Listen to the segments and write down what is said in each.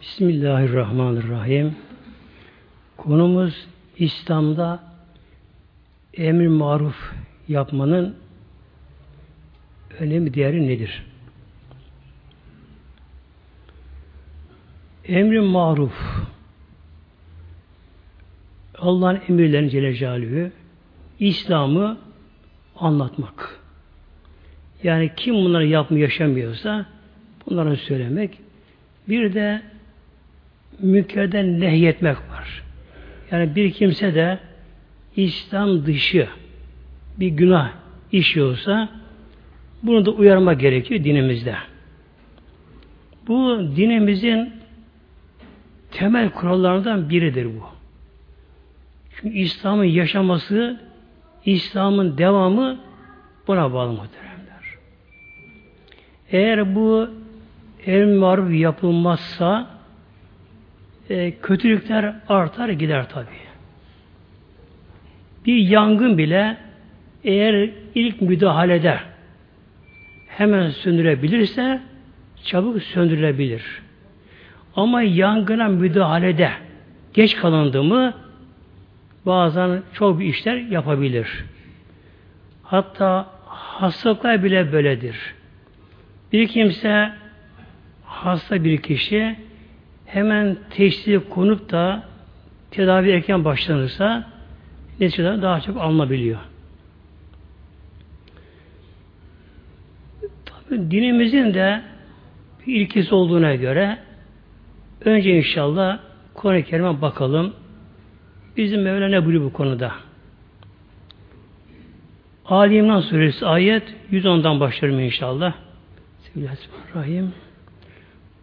Bismillahirrahmanirrahim. Konumuz İslam'da emir maruf yapmanın önemi değeri nedir? Emri maruf Allah'ın emirlerini Celle İslam'ı anlatmak. Yani kim bunları yapmıyor, yaşamıyorsa bunları söylemek. Bir de münkerden nehyetmek var. Yani bir kimse de İslam dışı bir günah işiyorsa bunu da uyarma gerekiyor dinimizde. Bu dinimizin temel kurallarından biridir bu. Çünkü İslam'ın yaşaması, İslam'ın devamı buna bağlı muhteremler. Eğer bu el yapılmazsa e, kötülükler artar gider tabi. Bir yangın bile eğer ilk müdahalede hemen söndürebilirse çabuk söndürülebilir. Ama yangına müdahalede geç kalındı mı bazen çok bir işler yapabilir. Hatta hastalıklar bile böyledir. Bir kimse hasta bir kişi hemen teşhisi konup da tedavi erken başlanırsa neticeler daha çok alınabiliyor. Tabi dinimizin de bir ilkesi olduğuna göre önce inşallah Kur'an-ı Kerim'e bakalım. Bizim Mevla ne buyuruyor bu konuda? Ali İmran Suresi ayet 110'dan başlarım inşallah. Bismillahirrahmanirrahim.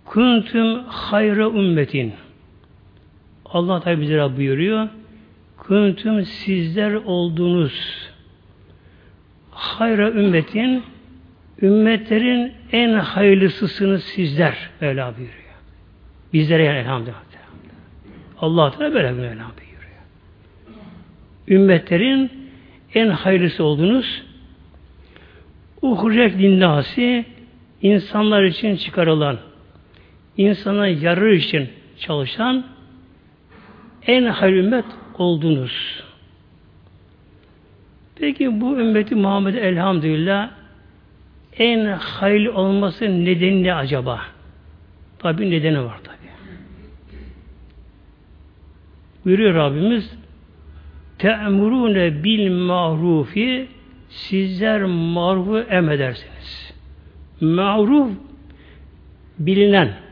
Kuntum hayra ümmetin. Allah tabi bize buyuruyor. Kuntum sizler oldunuz. Hayra ümmetin ümmetlerin en hayırlısısınız sizler. Öyle buyuruyor. Bizlere yani elhamdülillah. Allah Teala böyle Mevla buyuruyor. Ümmetlerin en hayırlısı oldunuz. Uhrecek linnâsi insanlar için çıkarılan insana yarar için çalışan en hayırlı ümmet oldunuz. Peki bu ümmeti Muhammed elhamdülillah en hayırlı olması nedeni ne acaba? Tabi nedeni var tabi. Buyuruyor Rabbimiz Te'murune bil mahrufi sizler marufu emredersiniz. Maruf bilinen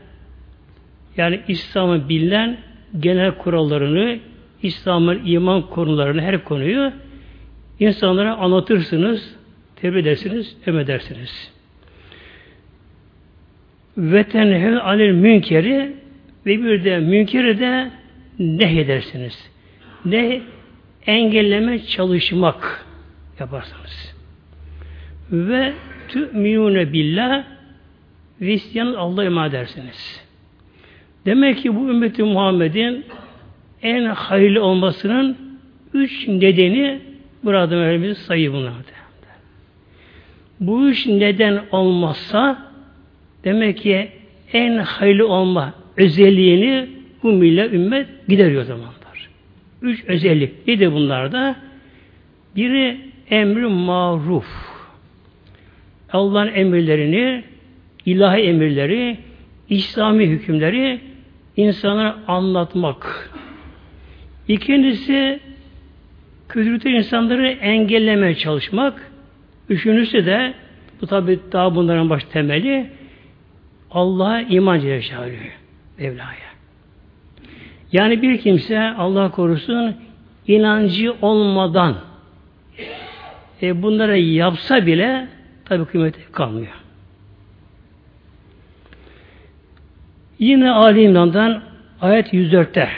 yani İslam'ın bilinen genel kurallarını, İslam'ın iman konularını, her konuyu insanlara anlatırsınız, tebrik edersiniz, emredersiniz. Ve tenhevn anil münkeri ve bir de münkeri de nehyedersiniz. Ne engelleme çalışmak yaparsanız. Ve tü'minune billah ve isteyen Allah'a iman edersiniz. Demek ki bu ümmeti Muhammed'in en hayırlı olmasının üç nedeni burada Mevlamız sayı bunlar. Bu üç neden olmazsa demek ki en hayırlı olma özelliğini bu millet ümmet gideriyor zamanlar. Üç özellik. Nedir bunlarda? Biri emri maruf. Allah'ın emirlerini, ilahi emirleri, İslami hükümleri insanlara anlatmak. İkincisi kötülükte insanları engellemeye çalışmak. Üçüncüsü de bu tabi daha bunların baş temeli Allah'a iman Celle Mevla'ya. Yani bir kimse Allah korusun inancı olmadan e, bunları yapsa bile tabi kıymeti kalmıyor. Yine Ali İmran'dan ayet 104'te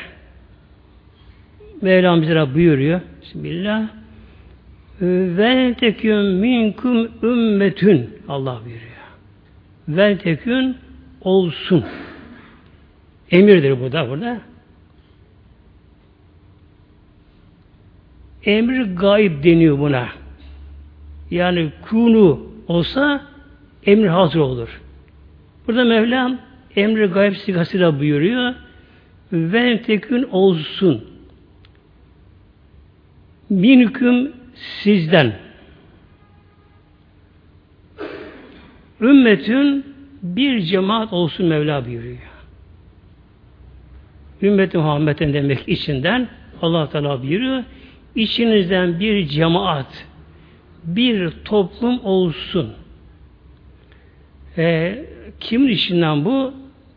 Mevlam bize buyuruyor. Bismillah. Ve tekün minkum ümmetün Allah buyuruyor. Ve tekün olsun. Emirdir bu da burada. Emir gayb deniyor buna. Yani kunu olsa emir hazır olur. Burada Mevlam emri gayb sigasıyla buyuruyor. Ve tekün olsun. Minüküm sizden. Ümmetün bir cemaat olsun Mevla buyuruyor. Ümmeti Muhammed'in demek içinden Allah Teala buyuruyor. İçinizden bir cemaat, bir toplum olsun. E, kimin içinden bu?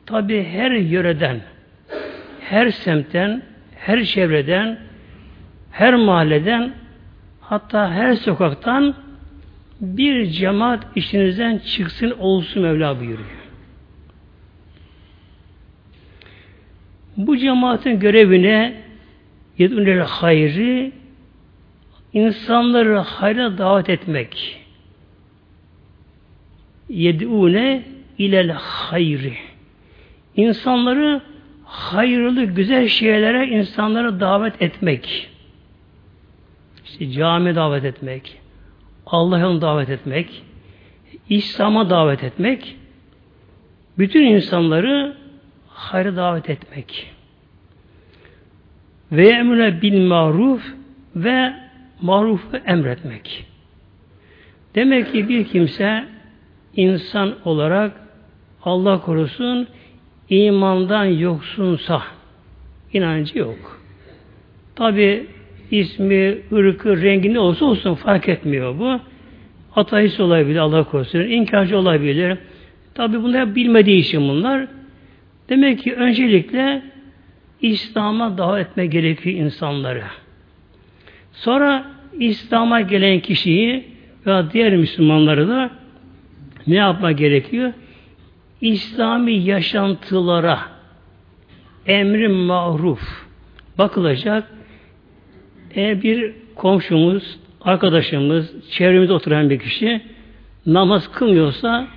Tabi her yöreden, her semtten, her çevreden, her mahalleden, hatta her sokaktan bir cemaat işinizden çıksın olsun Mevla buyuruyor. Bu cemaatin görevine yedünler hayri insanları hayra davet etmek. Yed'une ilel hayri. İnsanları hayırlı, güzel şeylere insanlara davet etmek. İşte cami davet etmek, Allah'a davet etmek, İslam'a davet etmek, bütün insanları hayra davet etmek. Ve emre bil maruf ve marufu emretmek. Demek ki bir kimse insan olarak Allah korusun imandan yoksunsa inancı yok. Tabi ismi, ırkı, rengi ne olsa olsun fark etmiyor bu. Ateist olabilir Allah korusun. inkarcı olabilir. Tabi bunlar bilmediği için bunlar. Demek ki öncelikle İslam'a davet etme gerekiyor insanları. Sonra İslam'a gelen kişiyi ve diğer Müslümanları da ne yapma gerekiyor? İslami yaşantılara emri maruf bakılacak. Eğer bir komşumuz, arkadaşımız, çevremizde oturan bir kişi namaz kılmıyorsa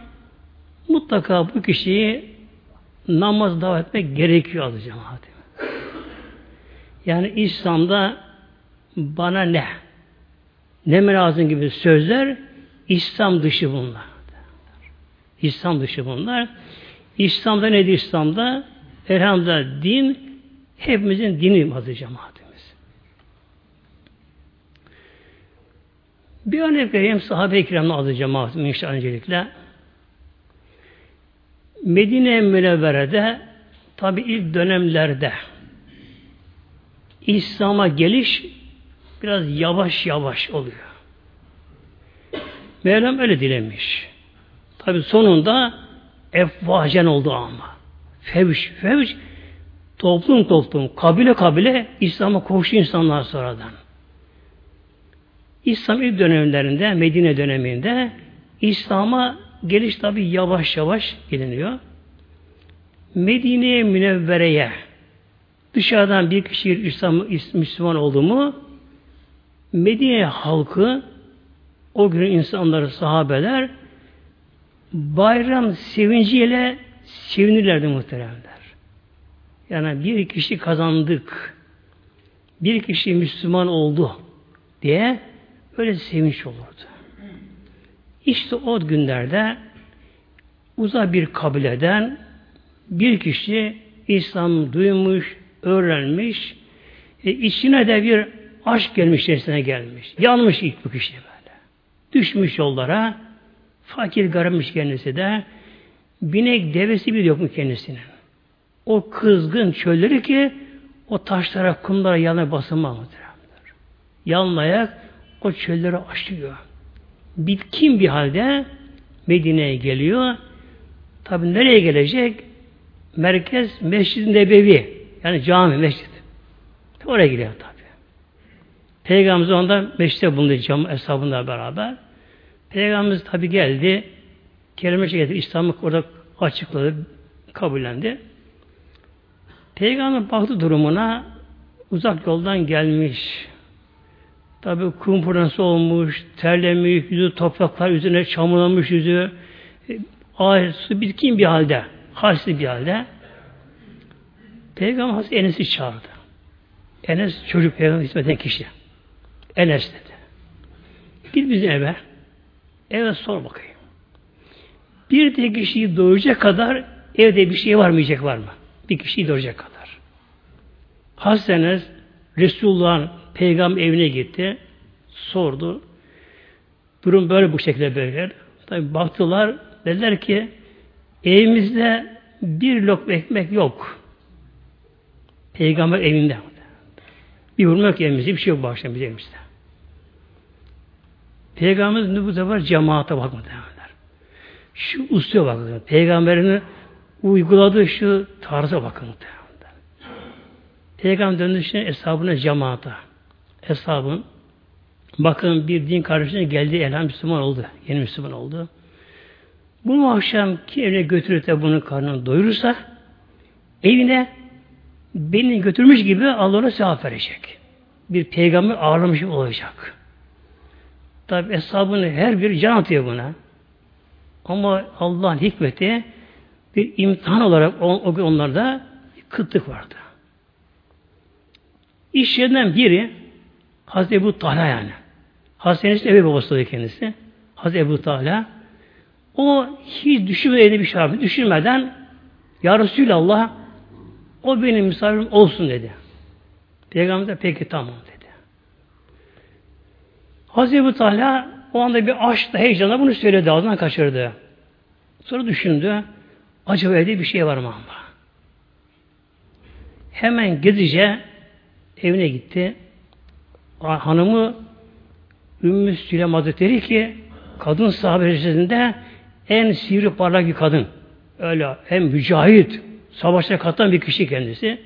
mutlaka bu kişiyi namaz davet etmek gerekiyor adı cemaat. Yani İslam'da bana ne? Ne lazım gibi sözler İslam dışı bunlar. İslam dışı bunlar. İslam'da nedir İslam'da? Elhamdülillah din hepimizin dini adı cemaatimiz. Bir örnek vereyim sahabe-i kiramın adı cemaatimiz işte öncelikle. Medine Münevvere'de tabi ilk dönemlerde İslam'a geliş biraz yavaş yavaş oluyor. Mevlam öyle dilemiş. Tabi sonunda efvacen oldu ama. Fevş, fevş toplum toplum, kabile kabile İslam'a koştu insanlar sonradan. İslam ilk dönemlerinde, Medine döneminde İslam'a geliş tabi yavaş yavaş geliniyor. Medine'ye münevvereye dışarıdan bir kişi İslam, Müslüman oldu mu Medine halkı o gün insanları sahabeler bayram sevinciyle sevinirlerdi muhteremler. Yani bir kişi kazandık, bir kişi Müslüman oldu diye öyle sevinç olurdu. İşte o günlerde uzak bir kabileden bir kişi İslam duymuş, öğrenmiş, e, içine de bir aşk gelmiş, içerisine gelmiş. Yanmış ilk bu kişi böyle. Düşmüş yollara, fakir garipmiş kendisi de, binek devesi bir yok mu kendisinin. O kızgın çölleri ki o taşlara, kumlara yanına basılmaz mıdır? Yanlayak o çölleri aşıyor bitkin bir halde Medine'ye geliyor. Tabi nereye gelecek? Merkez Mescid-i Nebevi. Yani cami, mescid. Oraya gidiyor tabi. Peygamberimiz onda meşte bulundu cam hesabında beraber. Peygamberimiz tabi geldi. Kelime getirdi. İslam'ı orada açıkladı. Kabullendi. Peygamber baktı durumuna uzak yoldan gelmiş. Tabi kumpurnası olmuş, terlemiş, yüzü topraklar üzerine çamurlanmış yüzü, e, ağrısı bitkin bir halde, halsiz bir halde. Peygamber Hazreti Enes'i çağırdı. Enes çocuk peygamber hizmet kişi. Enes dedi. Git bizim eve. Eve sor bakayım. Bir tek kişiyi doyuracak kadar evde bir şey var mı yiyecek var mı? Bir kişiyi doyuracak kadar. Hastanes Resulullah'ın peygamber evine gitti. Sordu. Durum böyle bu şekilde böyle. Tabi baktılar dediler ki evimizde bir lokma ekmek yok. Peygamber evinde. Bir hurma yok evimizde. Bir şey yok bağışlayan bizim. Peygamberimiz bu sefer cemaate bakmadı. Şu usuya bakın. Peygamberin uyguladığı şu tarza bakın. Peygamber döndüğünde hesabına cemaata. Hesabın bakın bir din kardeşine geldi elham Müslüman oldu. Yeni Müslüman oldu. Bu akşam ki evine götürüp de bunun karnını doyurursa evine beni götürmüş gibi Allah ona sevap verecek. Bir peygamber ağırlamış olacak. Tabi hesabını her bir can atıyor buna. Ama Allah'ın hikmeti bir imtihan olarak on, onlarda bir kıtlık vardı. İş yerinden biri Hazreti Ebu Talha yani. Hazreti Ebu babası kendisi. Hazreti Ebu Talha o hiç düşünmedi bir şey Düşünmeden Ya Resulallah o benim misafirim olsun dedi. Peygamber de peki tamam dedi. Hazreti Ebu o anda bir aşkla heyecanla bunu söyledi. Ağzından kaçırdı. Sonra düşündü. Acaba evde bir şey var mı ama? Hemen gizlice evine gitti. Hanımı Ümmü Süleyman Hazretleri ki kadın sahabe en sivri parlak bir kadın. Öyle hem mücahit, savaşta katılan bir kişi kendisi.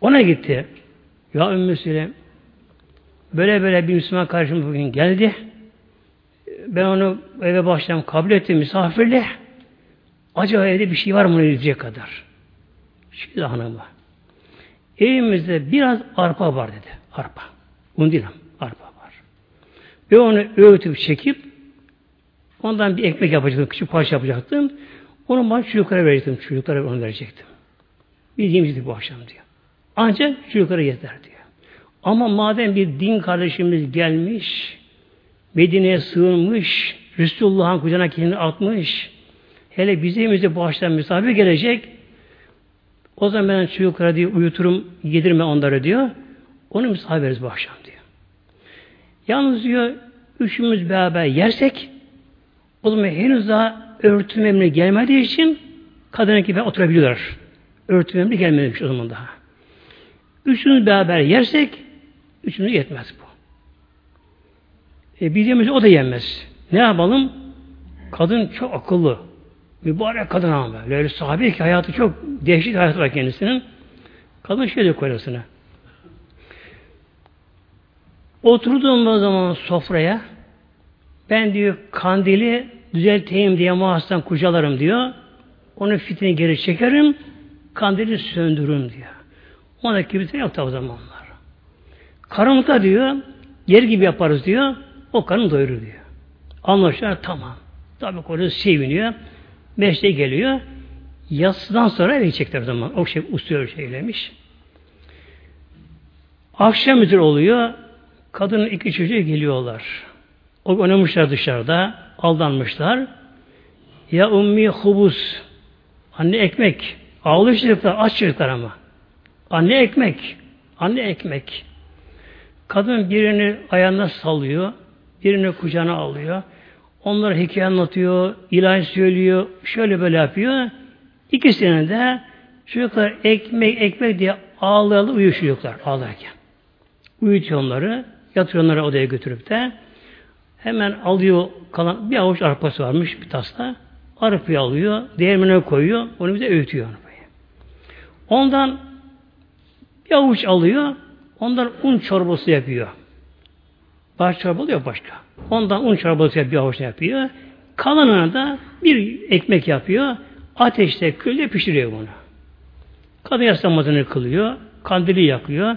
Ona gitti. Ya Ümmü Süleyman böyle böyle bir Müslüman kardeşim bugün geldi. Ben onu eve başlayayım kabul ettim misafirle. Acaba evde bir şey var mı diyecek kadar. Şimdi hanıma. Evimizde biraz arpa var dedi. Arpa. Un değil arpa var. Ve onu öğütüp çekip ondan bir ekmek yapacaktım. Küçük parça yapacaktım. Onu bana çocuklara verecektim. Çocuklara onu verecektim. Bildiğimiz bu akşam diyor. Ancak çocuklara yeter diyor. Ama madem bir din kardeşimiz gelmiş, Medine'ye sığınmış, Resulullah'ın kucağına kendini atmış, hele bize evimizde bu akşam misafir gelecek, o zaman ben çocuklara diyor, uyuturum, yedirme onları diyor. Onu misafir veririz bu akşam diyor. Yalnız diyor, üçümüz beraber yersek, o zaman henüz daha örtüm emri gelmediği için kadına gibi oturabiliyorlar. Örtüm emri gelmemiş o zaman daha. Üçümüz beraber yersek, üçümüz yetmez bu. E, bildiğimiz o da yenmez. Ne yapalım? Kadın çok akıllı. Mübarek kadın ama böyle. Öyle sahabe ki hayatı çok değişik hayatı var kendisinin. Kadın şöyle kocasına. Oturduğum zaman sofraya ben diyor kandili düzelteyim diye muhastan kucalarım diyor. Onu fitini geri çekerim. Kandili söndürürüm diyor. Ona kibrit yok o zamanlar. Karanlıkta diyor yer gibi yaparız diyor. O karın doyurur diyor. Anlaşılıyor tamam. Tabi kocası seviniyor. Beşte geliyor. Yatsıdan sonra eve gidecekler zaman. O şey usulü şeylemiş. Akşam üzeri oluyor. Kadının iki çocuğu geliyorlar. O oynamışlar dışarıda. Aldanmışlar. Ya ummi hubus. Anne ekmek. Ağlıyor çocuklar. Aç çocuklar ama. Anne ekmek. Anne ekmek. Kadın birini ayağına sallıyor. Birini kucağına alıyor. Onlara hikaye anlatıyor, ilahi söylüyor, şöyle böyle yapıyor. İkisine de çocuklar ekmek ekmek diye ağlayalı uyuyor ağlarken. Uyutuyor onları, yatırıyor onları odaya götürüp de hemen alıyor kalan bir avuç arpası varmış bir tasla. Arpayı alıyor, değirmene koyuyor, onu bize öğütüyor. Ondan bir avuç alıyor, ondan un çorbası yapıyor. Baş çorba oluyor başka. Ondan un çorbası yapıyor, avuç yapıyor. Kalanına da bir ekmek yapıyor. Ateşte, külde pişiriyor bunu. Kadın yaslanmasını kılıyor. Kandili yakıyor.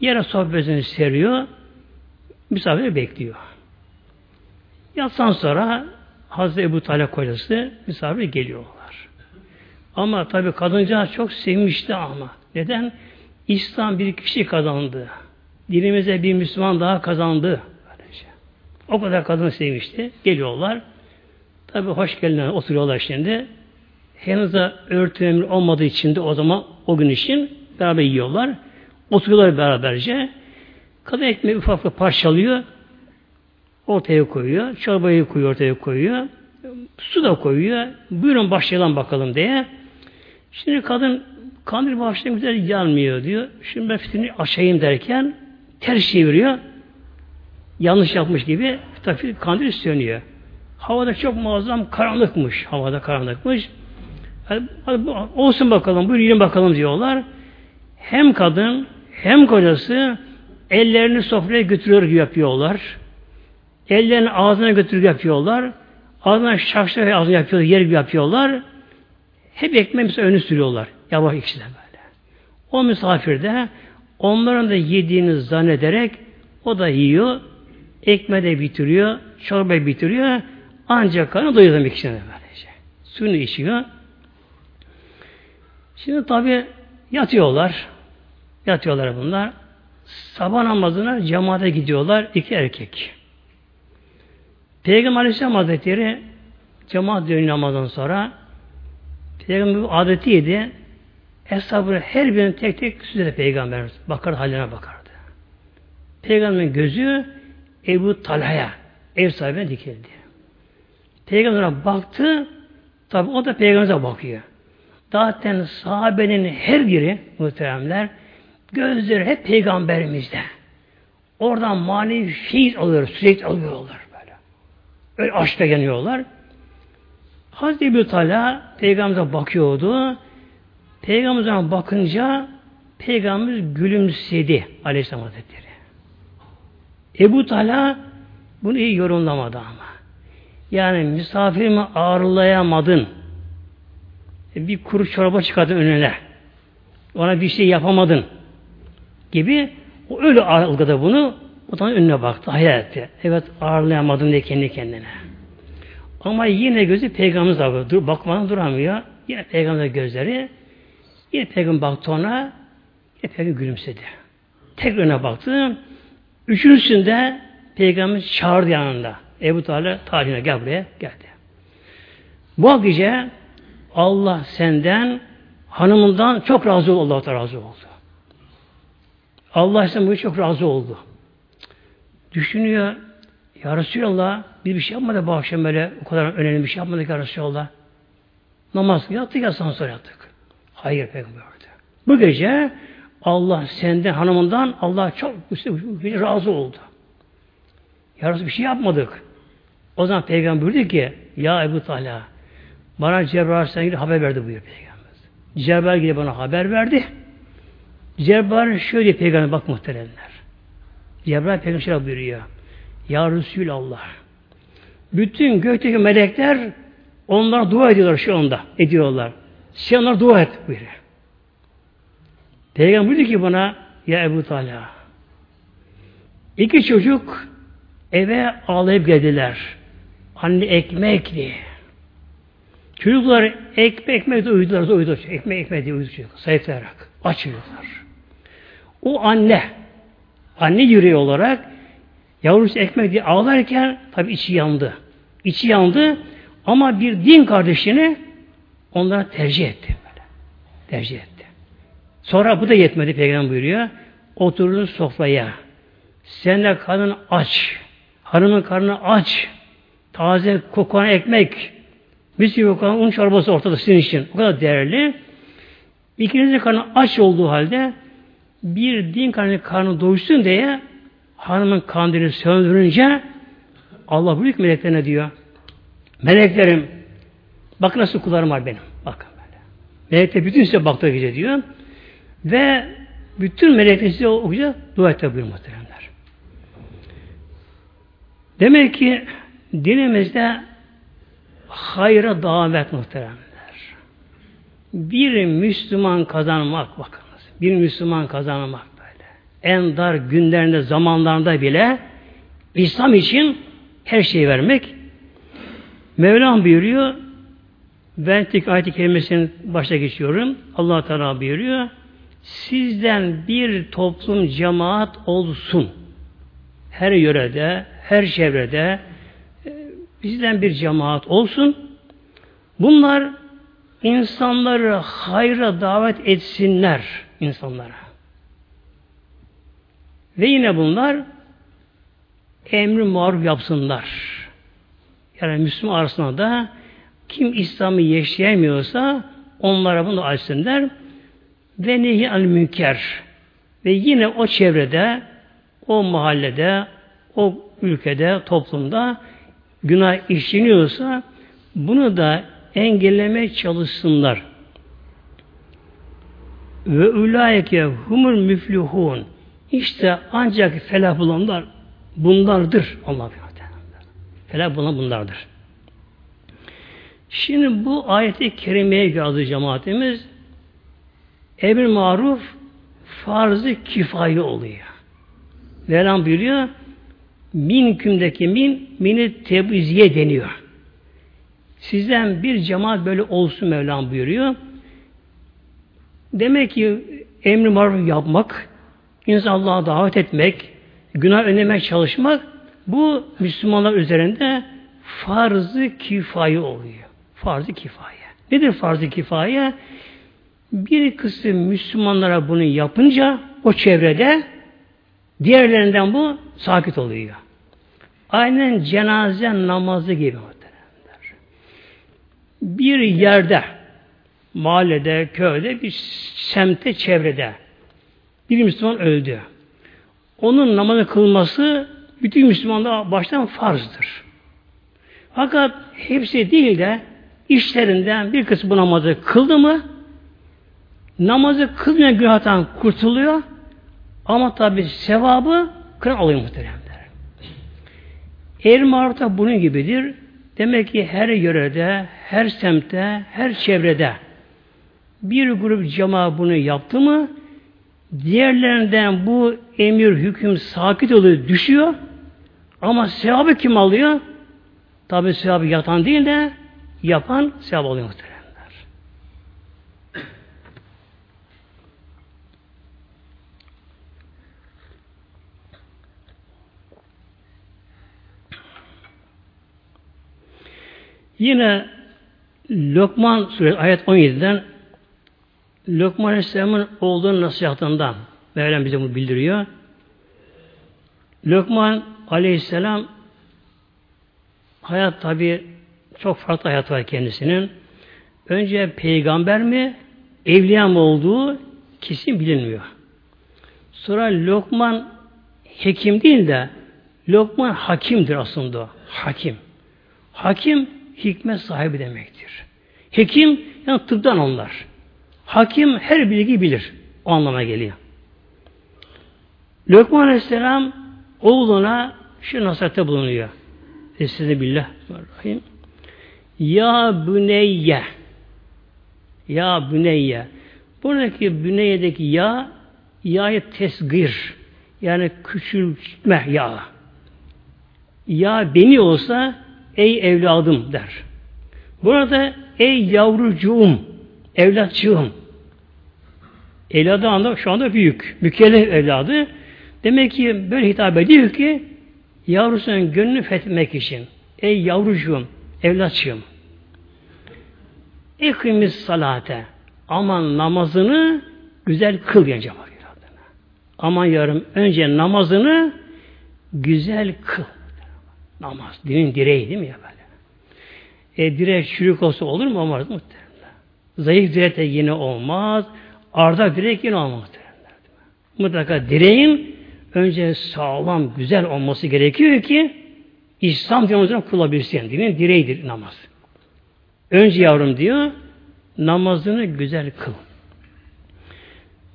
Yere sohbetini seriyor. Misafir bekliyor. Yatsan sonra Hazreti Ebu Talha kocası misafir geliyorlar. Ama tabi kadıncağız çok sevmişti ama. Neden? İslam bir kişi kazandı. Dinimize bir Müslüman daha kazandı. O kadar kadını sevmişti. Geliyorlar. Tabi hoş geldin oturuyorlar şimdi. henüz de örtü emri olmadığı için de o zaman o gün için beraber yiyorlar. Oturuyorlar beraberce. Kadın ekmeği ufak ufak parçalıyor. Ortaya koyuyor. Çorbayı koyuyor, ortaya koyuyor. Su da koyuyor. Buyurun başlayalım bakalım diye. Şimdi kadın kandil başlayın güzel yanmıyor diyor. Şimdi ben fitini açayım derken ters çeviriyor. Yanlış yapmış gibi tabii kandil sönüyor. Havada çok muazzam karanlıkmış. Havada karanlıkmış. Hadi, hadi, olsun bakalım, buyurun bakalım diyorlar. Hem kadın hem kocası ellerini sofraya götürüyor gibi yapıyorlar. Ellerini ağzına götürüp yapıyorlar. Ağzına şakşak ağzına yapıyorlar, yer gibi yapıyorlar. Hep ekmeğimizi önü sürüyorlar. Yavaş ikisi de böyle. O misafir de onların da yediğini zannederek o da yiyor. Ekmeği de bitiriyor. Çorbayı bitiriyor. Ancak karnı doyuyor ikisine de böylece. Suyunu içiyor. Şimdi tabi yatıyorlar. Yatıyorlar bunlar. Sabah namazına cemaate gidiyorlar. iki erkek. Peygamber Aleyhisselam Hazretleri cemaat dönüyor namazdan sonra Peygamber adetiydi. Hesabını her birinin tek tek süzerdi Peygamber. Bakar haline bakardı. Peygamberin gözü Ebu Talha'ya ev sahibine dikildi. Peygamber'e baktı tabi o da Peygamber'e bakıyor. Zaten sahabenin her biri muhteremler gözleri hep peygamberimizde. Oradan manevi feyiz alıyor, sürekli alıyorlar böyle. Öyle aşkla geliyorlar. Hazreti Ebu Talha Peygamber'e bakıyordu. Peygamber'e bakınca Peygamber gülümsedi Aleyhisselam Hazretleri. Ebu Talha bunu iyi yorumlamadı ama. Yani misafirimi ağırlayamadın. Bir kuru çorba çıkardın önüne. Ona bir şey yapamadın. Gibi o öyle algıda bunu o zaman önüne baktı. Hayal. Evet ağırlayamadım diye kendi kendine. Ama yine gözü peygamber bakıyor. Dur, bakmadan duramıyor. Yine peygamber gözleri yine peygamber baktı ona yine peygamber gülümsedi. Tekrar öne baktı. Üçüncüsünde peygamber çağırdı yanında. Ebu Talha tarihine gel buraya geldi. Bu gece Allah senden hanımından çok razı oldu. Allah razı oldu. Allah sen bu çok razı oldu. Düşünüyor ya Resulallah biz bir şey yapmadık bu akşam böyle o kadar önemli bir şey yapmadık ya Resulallah. Namaz yattık ya sonra yattık. Hayır peygamber Bu gece Allah senden hanımından Allah çok razı oldu. Ya bir şey yapmadık. O zaman peygamber buyurdu ki ya Ebu Talha bana Cebrail sen haber verdi buyur peygamber. Cebrail gibi bana haber verdi. Cebrail şöyle peygamber bak muhteremler. Cebrail peygamber şöyle buyuruyor. Ya Resulallah. Bütün gökteki melekler onlar dua ediyorlar şu anda. Ediyorlar. Sen onlar dua et buyuruyor. Peygamber buyurdu ki bana ya Ebu Talha iki çocuk eve ağlayıp geldiler. Anne ekmekli. Çocuklar ekmek ekmek de uyudular, uyudular. Ekmek ekmek diye uyudular çocuklar. Sayıklayarak. Aç uyudular. O anne, anne yüreği olarak yavrusu ekmek diye ağlarken tabi içi yandı. İçi yandı ama bir din kardeşini onlara tercih etti. Böyle. Tercih etti. Sonra bu da yetmedi Peygamber buyuruyor. Oturdun sofraya. Sen de kadın aç. Hanımın karnı aç. Taze kokan ekmek. Mis gibi kokan un çorbası ortada sizin için. O kadar değerli. İkinizin karnı aç olduğu halde bir din karnı karnı doysun diye hanımın kandilini söndürünce Allah büyük meleklerine diyor. Meleklerim bak nasıl kullarım var benim. Bakın böyle. Melekler bütün size baktığı gece diyor. Ve bütün melekler size okuyacak dua etti buyuruyor muhteremler. Demek ki dinimizde hayra davet muhteremler. Bir Müslüman kazanmak bakınız. Bir Müslüman kazanmak böyle. En dar günlerinde, zamanlarında bile İslam için her şeyi vermek. Mevlam buyuruyor ben tek ayet-i kerimesinin başta geçiyorum. allah Teala buyuruyor. Sizden bir toplum cemaat olsun. Her yörede, her çevrede e, bizden bir cemaat olsun. Bunlar insanları hayra davet etsinler insanlara. Ve yine bunlar emri maruf yapsınlar. Yani Müslüman arasında da kim İslam'ı yaşayamıyorsa onlara bunu açsınlar. Ve nehi al münker. Ve yine o çevrede, o mahallede, o ülkede, toplumda günah işleniyorsa bunu da engellemeye çalışsınlar. Ve ulaike humul müflihun. İşte ancak felah bulanlar bunlardır. Allah Felah bulan bunlardır. Şimdi bu ayeti kerimeye geldi cemaatimiz. Emir maruf farzı kifaye oluyor. Mevlam buyuruyor min kümdeki min mini tebriziye deniyor. Sizden bir cemaat böyle olsun Mevlam buyuruyor. Demek ki emri maruf yapmak, insan Allah'a davet etmek, günah önlemek çalışmak bu Müslümanlar üzerinde farz-ı kifaye oluyor. Farz-ı kifaye. Nedir farz-ı kifaye? Bir kısım Müslümanlara bunu yapınca o çevrede diğerlerinden bu sakit oluyor. Aynen cenaze namazı gibi bir yerde, mahallede, köyde, bir semte, çevrede bir Müslüman öldü. Onun namazı kılması bütün Müslümanlar baştan farzdır. Fakat hepsi değil de işlerinden bir kısmı namazı kıldı mı namazı kılmayan günahtan kurtuluyor ama tabi sevabı kıran oluyor muhteremler. Eğer marifta bunun gibidir. Demek ki her yörede, her semtte, her çevrede bir grup cema bunu yaptı mı diğerlerinden bu emir, hüküm sakit oluyor, düşüyor ama sevabı kim alıyor? Tabi sevabı yatan değil de yapan sevap alıyor muhtemelen. Yine Lokman suresi ayet 17'den Lokman Aleyhisselam'ın olduğu nasihatından Mevlam bize bunu bildiriyor. Lokman Aleyhisselam hayat tabi çok farklı hayat var kendisinin. Önce peygamber mi, evliya mı olduğu kesin bilinmiyor. Sonra Lokman hekim değil de Lokman hakimdir aslında. Hakim. Hakim hikmet sahibi demektir. Hekim yani tıptan onlar. Hakim her bilgi bilir. O anlama geliyor. Lokman Aleyhisselam oğluna şu nasihatte bulunuyor. Estaizu billah. Rahim. Ya büneyye Ya büneyye Buradaki büneyyedeki ya ya'yı tesgir yani küçültme ya. Ya beni olsa ey evladım der. Burada ey yavrucuğum, evlatçığım. Evladı anda şu anda büyük. Mükellef evladı. Demek ki böyle hitap ediyor ki yavrusunun gönlünü fethetmek için. Ey yavrucuğum, evlatçığım. Ekimiz salate. Aman namazını güzel kıl diye cevap Aman yarım önce namazını güzel kıl. Namaz. Dinin direği değil mi ya böyle? E direk çürük olsa olur mu? Olmaz muhtemelen. Zayıf direk de yine olmaz. Arda direk yine olmaz muhtemelen. Mutlaka direğin önce sağlam, güzel olması gerekiyor ki İslam dinimizden kılabilsin. Dinin direğidir namaz. Önce yavrum diyor, namazını güzel kıl.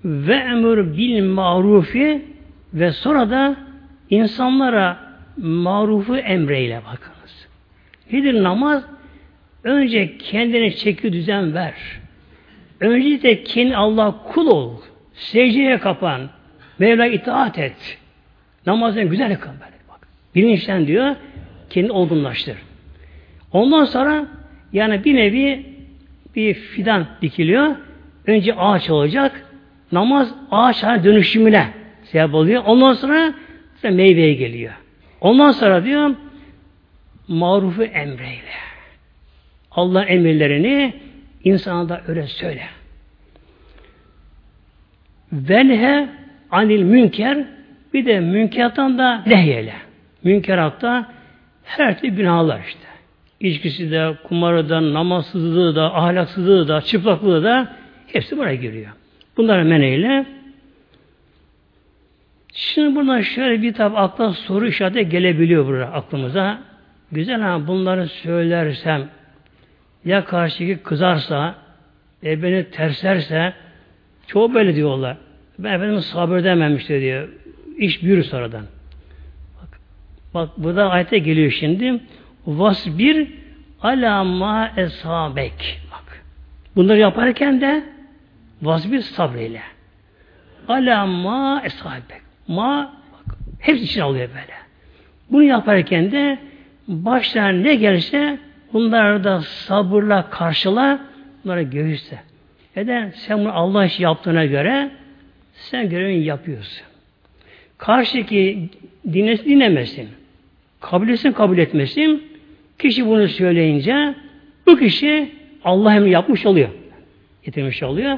Ve emur bil marufi ve sonra da insanlara marufu emreyle bakınız. Nedir namaz? Önce kendine çeki düzen ver. Önce de kendi Allah kul ol. Secdeye kapan. Mevla itaat et. Namazını güzel kıl. Bak. Bilinçten diyor, kendi olgunlaştır. Ondan sonra yani bir nevi bir fidan dikiliyor. Önce ağaç olacak. Namaz ağaç dönüşümüne sebep oluyor. Ondan sonra meyveye geliyor. Ondan sonra diyor marufu emreyle. Allah emirlerini İnsana da öyle söyle. Velhe anil münker bir de münkerattan da nehyele. Münkeratta her türlü günahlar işte. İçkisi de, kumarı da, namazsızlığı da, ahlaksızlığı da, çıplaklığı da hepsi buraya giriyor. Bunları meneyle Şimdi buradan şöyle bir tabi akla soru işareti gelebiliyor burada aklımıza. Güzel ama bunları söylersem ya karşıki kızarsa e beni terslerse çoğu böyle diyorlar. Ben efendim sabredemem işte diyor. İş büyür sonradan. Bak, bak burada ayete geliyor şimdi. Vasbir ala ma esabek. Bak. Bunları yaparken de vasbir sabreyle. Ala ma esabek. Ma bak, hepsi için alıyor böyle. Bunu yaparken de başlarına ne gelirse bunları da sabırla karşıla, bunları göğüste. Neden? Sen bunu Allah için yaptığına göre sen görevini yapıyorsun. Karşıki dinlesin dinlemesin. Kabul etsin kabul etmesin. Kişi bunu söyleyince bu kişi Allah emri yapmış oluyor. Getirmiş oluyor.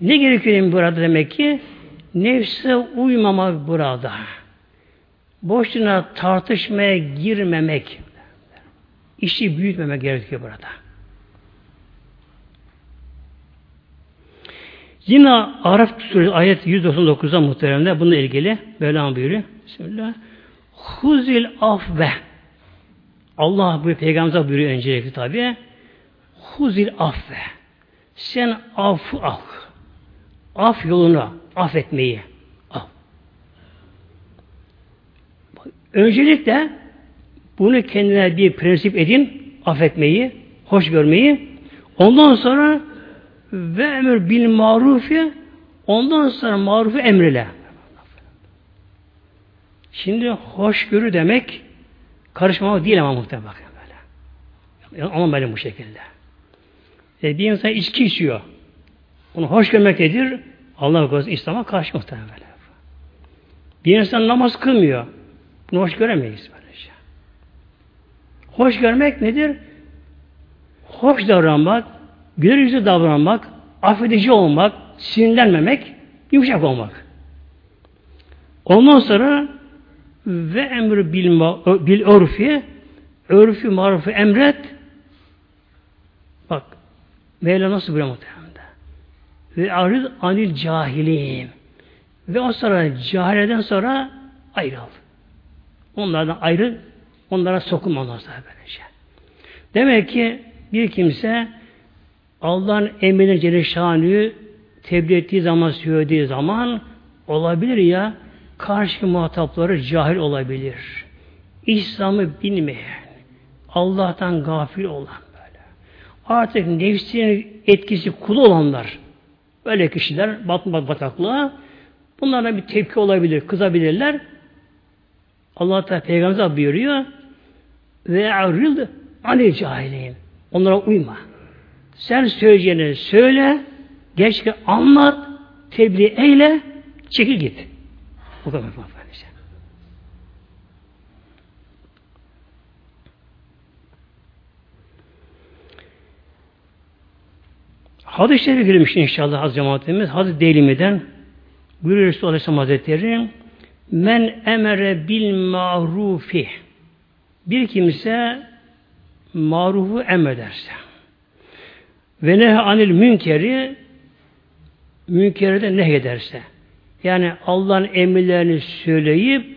Ne gerekiyor burada demek ki? Nefse uymamak burada. Boşuna tartışmaya girmemek. İşi büyütmemek gerekiyor burada. Yine Araf suresi ayet 199'a muhteremde bununla ilgili böyle buyuruyor. Bismillah. Huzil afve. Allah bu peygamber buyuruyor öncelikle tabi. Huzil afve. Sen af al. Af yoluna affetmeyi al. Öncelikle bunu kendine bir prensip edin, affetmeyi, hoş görmeyi. Ondan sonra ve emir bil marufi ondan sonra marufu emrile. Şimdi hoşgörü demek karışmamak değil ama muhtemelen bakın böyle. Ama böyle bu şekilde. E, bir insan içki içiyor. Onu hoş görmek nedir? Allah korusun İslam'a karşı muhtemelen böyle. Bir insan namaz kılmıyor. Bunu hoş göremeyiz böylece. Hoş görmek nedir? Hoş davranmak, güler yüzlü davranmak, affedici olmak, sinirlenmemek, yumuşak olmak. Ondan sonra ve emri bil, bil örfi örfü marufu emret bak Mevla nasıl buyuruyor muhtemelen ve arid anil cahilin ve o sonra cahileden sonra ayrıl. Onlardan ayrı onlara sokulma ondan sonra böylece. Demek ki bir kimse Allah'ın emrine Celle tebliğ ettiği zaman, söylediği zaman olabilir ya karşı muhatapları cahil olabilir. İslam'ı bilmeyen, Allah'tan gafil olan böyle. Artık nefsinin etkisi kulu olanlar, böyle kişiler batma bataklığa bunlara bir tepki olabilir, kızabilirler. Allah Teala Peygamber buyuruyor ve ayrıldı ani cahilin. Onlara uyma. Sen söyleyeceğini söyle, geç anlat, tebliğ eyle, çekil git. Bu kadar efendim. Hadis-i Şerif'e girmiş inşallah az cemaatimiz. Hadis Deylimi'den buyuruyor Resulullah Aleyhisselam Hazretleri Men emere bil ma'rufi bir kimse marufu emrederse ve nehe anil münkeri münkeri de nehyederse yani Allah'ın emirlerini söyleyip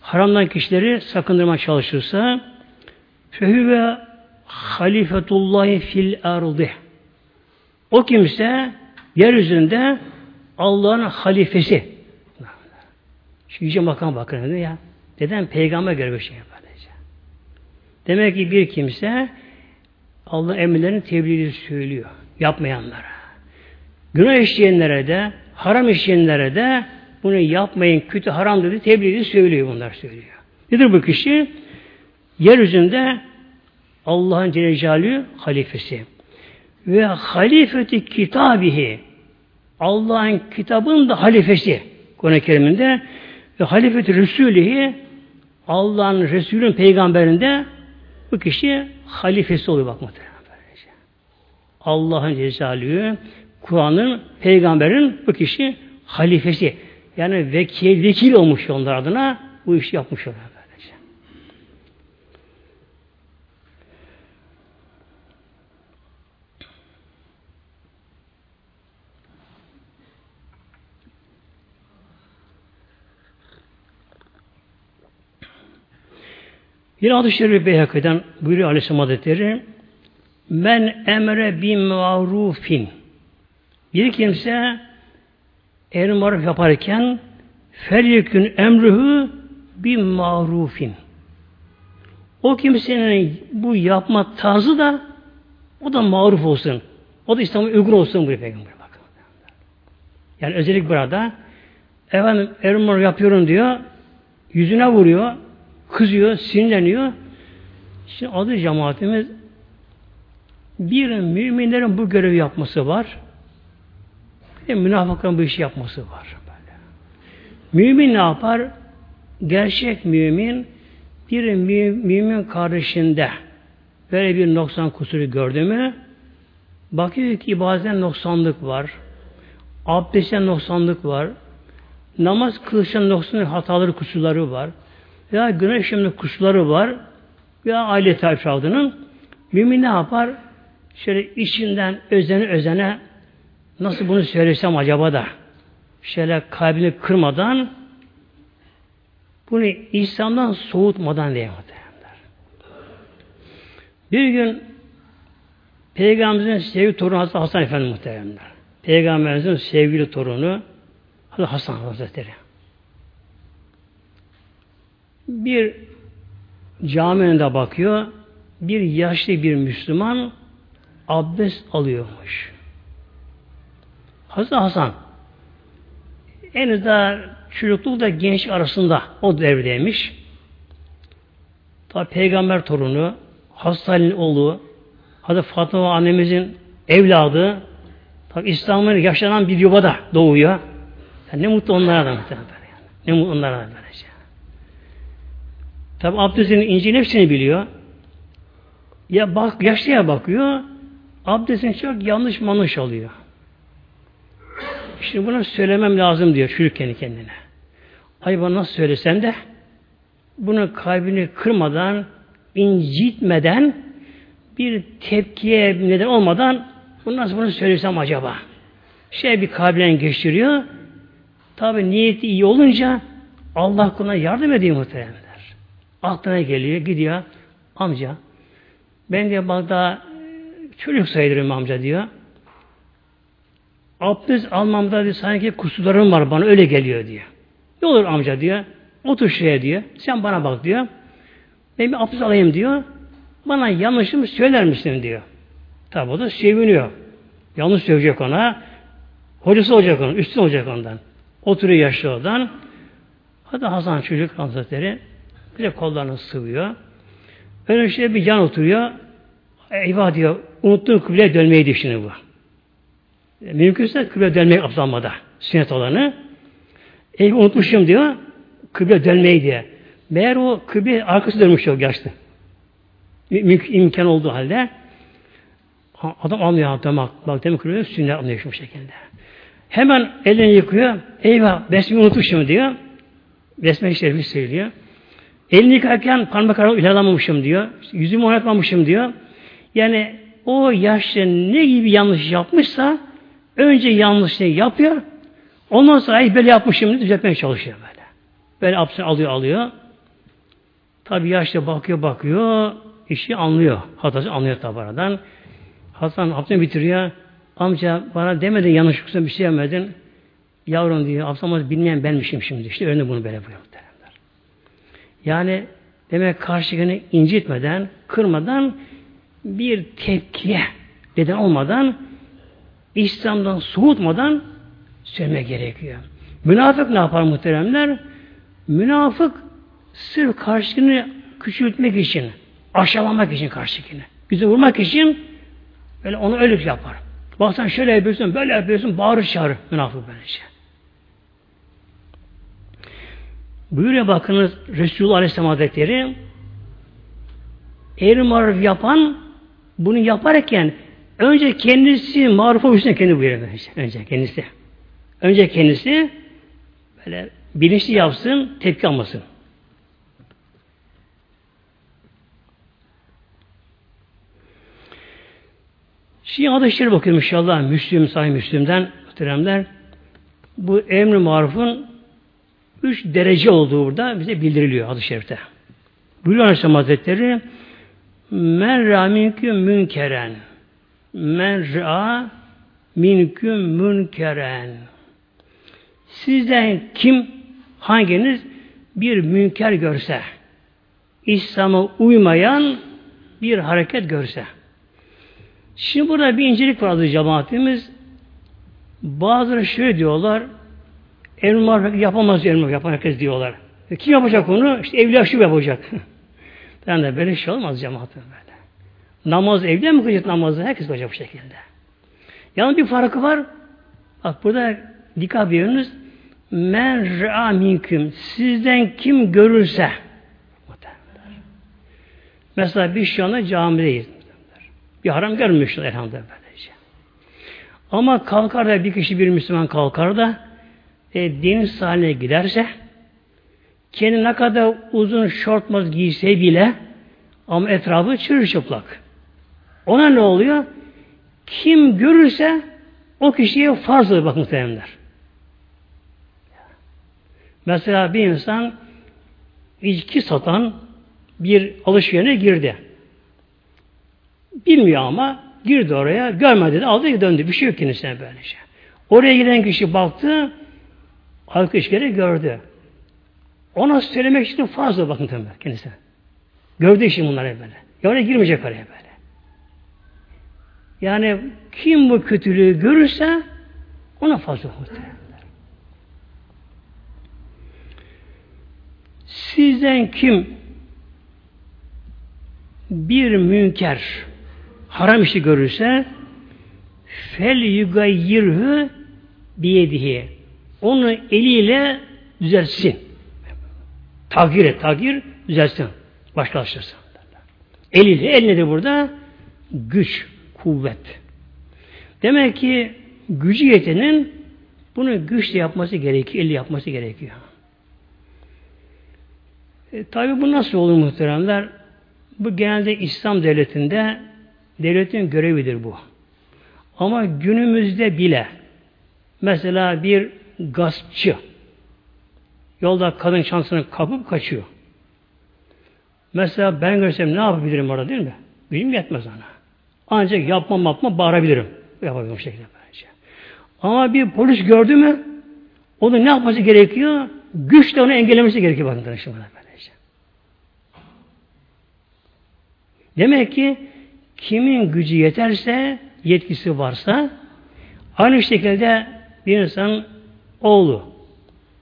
haramdan kişileri sakındırma çalışırsa fehüve halifetullahi fil ardı o kimse yeryüzünde Allah'ın halifesi. Şu yüce makam bakın ya. Neden? Peygamber göre bir şey böylece. Demek ki bir kimse Allah emirlerini tebliğini söylüyor. Yapmayanlara. Günah işleyenlere de, haram işleyenlere de bunu yapmayın, kötü haram dedi, tebliğini söylüyor bunlar söylüyor. Nedir bu kişi? Yeryüzünde Allah'ın Celle halifesi ve halifeti kitabihi Allah'ın kitabının da halifesi Kur'an-ı Kerim'inde ve halifeti Resulihi Allah'ın Resulün peygamberinde bu kişi halifesi oluyor bak. Allah'ın Cezalü, Kur'an'ın, peygamberin bu kişi halifesi. Yani vekil, vekil olmuş onlar adına bu işi yapmış onlar böylece. Yine adı şerif Beyhakı'dan buyuruyor Aleyhisselam Hazretleri Men emre bin marufin bir kimse emri maruf yaparken felyekün emruhu bin marufin o kimsenin bu yapma tarzı da o da maruf olsun. O da İslam'a uygun olsun bu peygamber. Yani özellik burada efendim emri yapıyorum diyor yüzüne vuruyor kızıyor, sinirleniyor. Şimdi adı cemaatimiz bir müminlerin bu görevi yapması var. Bir münafıkların bu işi yapması var. Böyle. Mümin ne yapar? Gerçek mümin bir mümin kardeşinde böyle bir noksan kusuru gördü mü bakıyor ki bazen noksanlık var. Abdestten noksanlık var. Namaz kılışan noksanlık hataları, kusurları var veya güneş kuşları var veya aile tayfradının mümin ne yapar? Şöyle içinden özene özene nasıl bunu söylesem acaba da şöyle kalbini kırmadan bunu İslam'dan soğutmadan diye. Bir gün Peygamberimizin sevgili torunu Hazreti Hasan Efendi muhteremler. Peygamberimizin sevgili torunu Hasan Hazretleri bir caminin bakıyor, bir yaşlı bir Müslüman abdest alıyormuş. Hazreti Hasan en daha çocuklukta genç arasında o devredeymiş. Tabi peygamber torunu, Hasan'ın oğlu, Hazreti Fatıma annemizin evladı, tabi İslam'ın yaşanan bir yuvada doğuyor. Yani ne mutlu onlara da muhtemelen. Ne mutlu onlara da böylece. Tabi abdestin incin hepsini biliyor. Ya bak, yaşlıya bakıyor, abdestin çok yanlış manış alıyor. Şimdi buna söylemem lazım diyor çocuk kendi kendine. Ay bana nasıl söylesem de bunu kalbini kırmadan, incitmeden bir tepkiye neden olmadan bunu nasıl bunu söylesem acaba? Şey bir kalbinden geçiriyor. Tabi niyeti iyi olunca Allah kuna yardım ediyor muhtemelen. Aklına geliyor, gidiyor. Amca, ben diyor bak daha çocuk sayılırım amca diyor. Abdest almamda diyor, sanki kusurlarım var bana öyle geliyor diyor. Ne olur amca diyor. Otur şuraya diyor. Sen bana bak diyor. Ben bir abdest alayım diyor. Bana yanlışımı söyler misin diyor. Tabi o da seviniyor. Yanlış söyleyecek ona. Hocası olacak onun. Üstün olacak ondan. Oturuyor yaşlı oradan. Hadi Hasan çocuk Hazretleri bir de kollarını sıvıyor. Öyle işte bir yan oturuyor. Eyvah diyor. Unuttuğum kıbleye dönmeyi şimdi bu. E, mümkünse kıbleye dönmek abzalmada. Sünnet olanı. Eyvah unutmuşum diyor. Kıble dönmeyi diye. Meğer o kıble arkası dönmüş o yaşlı. Mümkün imkan olduğu halde adam anlıyor adam bak, bak demek kıble sünnet anlıyor şu şekilde. Hemen elini yıkıyor. Eyvah besmeyi unutmuşum diyor. Besmele şerifi söylüyor. Elini yıkarken parmak arasını ilerlamamışım diyor. Yüzümü oynatmamışım diyor. Yani o yaşta ne gibi yanlış yapmışsa önce yanlışını yapıyor. Ondan sonra ay böyle yapmışım diye düzeltmeye çalışıyor böyle. Böyle abdest alıyor alıyor. Tabi yaşta bakıyor bakıyor. işi anlıyor. Hatası anlıyor tabi aradan. Hasan abdestini bitiriyor. Amca bana demedin yanlış bir şey demedin. Yavrum diyor abdest bilmeyen benmişim şimdi. İşte önüne bunu böyle buyuruyor. Yani demek karşıkını incitmeden, kırmadan bir tepkiye neden olmadan İslam'dan soğutmadan söylemek gerekiyor. Münafık ne yapar muhteremler? Münafık sırf karşını küçültmek için, aşağılamak için karşıkini, yüzü vurmak için böyle onu öyle yapar. Bak sen şöyle yapıyorsun, böyle yapıyorsun, bağırır çağırır münafık böylece. Buyuruyor bakınız Resulullah Aleyhisselam Hazretleri emri maruf yapan bunu yaparken Önce kendisi maruf olmuşsun kendi buyuruyor. Önce kendisi. Önce kendisi böyle bilinçli yapsın, tepki almasın. Şimdi adı şerif bakıyorum inşallah. Müslüm, Sahih Müslüm'den muhteremler. Bu emri marufun üç derece olduğu burada bize bildiriliyor adı şerifte. Buyuruyor Aleyhisselam Hazretleri Men ra minküm münkeren Men ra minküm münkeren Sizden kim hanginiz bir münker görse İslam'a uymayan bir hareket görse Şimdi burada bir incelik vardı cemaatimiz. Bazıları şöyle diyorlar, emri marifet yapamaz emri yapan herkes diyorlar. E kim yapacak onu? İşte evliya şu yapacak. ben de böyle şey olmaz cemaatim böyle. Namaz evliya mı kılacak namazı? Herkes kılacak bu şekilde. Yalnız bir farkı var. Bak burada dikkat ediyorsunuz. Men ra'a minküm. Sizden kim görürse. Mesela biz şu anda camideyiz. Bir haram görmüşler elhamdülillah. Ama kalkar da bir kişi bir Müslüman kalkar da e, deniz haline giderse kendi ne kadar uzun şortmaz giyse bile ama etrafı çırılçıplak. Ona ne oluyor? Kim görürse o kişiye farz oluyor bakın muhtemelenler. Mesela bir insan içki satan bir alışverişe girdi. Bilmiyor ama girdi oraya, görmedi de aldı döndü. Bir şey yok kendisine böylece. Oraya giden kişi baktı, halk işleri gördü. Ona söylemek için fazla bakın tabi kendisine. Gördü işi bunları böyle. Ya oraya girmeyecek oraya böyle. Yani kim bu kötülüğü görürse ona fazla muhtemelen. Sizden kim bir münker haram işi görürse fel yugayyirhü biyedihi onu eliyle düzelsin. Takir et, takir düzelsin. Başkalaştırsın. Eliyle, el nedir burada? Güç, kuvvet. Demek ki gücü yetenin bunu güçle yapması gerekiyor, eli yapması gerekiyor. E, tabi bu nasıl olur muhteremler? Bu genelde İslam devletinde Devletin görevidir bu. Ama günümüzde bile mesela bir gaspçı yolda kadın şansını kapıp kaçıyor. Mesela ben görsem ne yapabilirim orada değil mi? Bilim yetmez ona. Ancak yapmam yapma bağırabilirim. Yapabilirim şekilde bence. Ama bir polis gördü mü onun ne yapması gerekiyor? Güçle onu engellemesi gerekiyor bakın kardeşim. Demek ki kimin gücü yeterse, yetkisi varsa aynı şekilde bir insan oğlu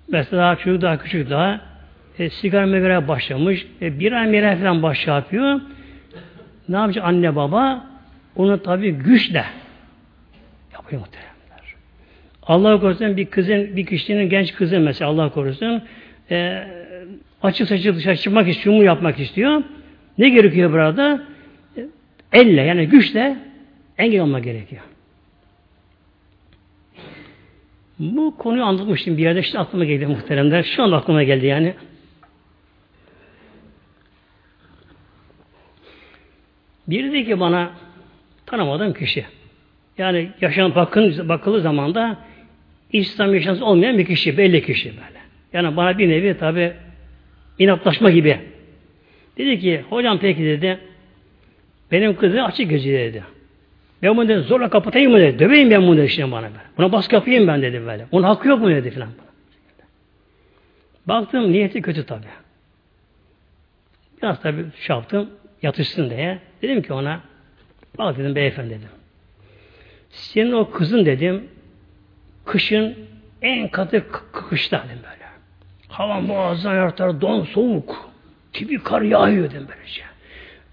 mesela çocuk daha küçük daha e, sigara megara başlamış e, bir ay falan baş ne yapacak anne baba onu tabi güçle yapıyor muhteremler. Allah korusun bir kızın, bir kişinin genç kızı mesela Allah korusun e, açık saçı dışarı çıkmak istiyor, yapmak istiyor. Ne gerekiyor burada? elle yani güçle engel olmak gerekiyor. Bu konuyu anlatmıştım bir yerde. işte aklıma geldi muhteremler. Şu anda aklıma geldi yani. Biri dedi ki bana tanımadığım kişi. Yani yaşam bakın, bakıldığı zaman da İslam yaşantısı olmayan bir kişi, belli kişi böyle. Yani bana bir nevi tabi inatlaşma gibi. Dedi ki, hocam peki dedi, benim kızım açık gözü dedi. Ben bunu dedi, zorla kapatayım mı dedi. Döveyim ben bunu dedi şimdi bana. Böyle. Buna baskı yapayım ben dedi böyle. Onun hakkı yok mu dedi filan. Baktım niyeti kötü tabi. Biraz tabi şey yaptım. Yatışsın diye. Dedim ki ona bak dedim beyefendi dedim. Senin o kızın dedim kışın en katı kışta dedim böyle. Hava muazzam yartar, don soğuk. Tipi kar yağıyor dedim böylece.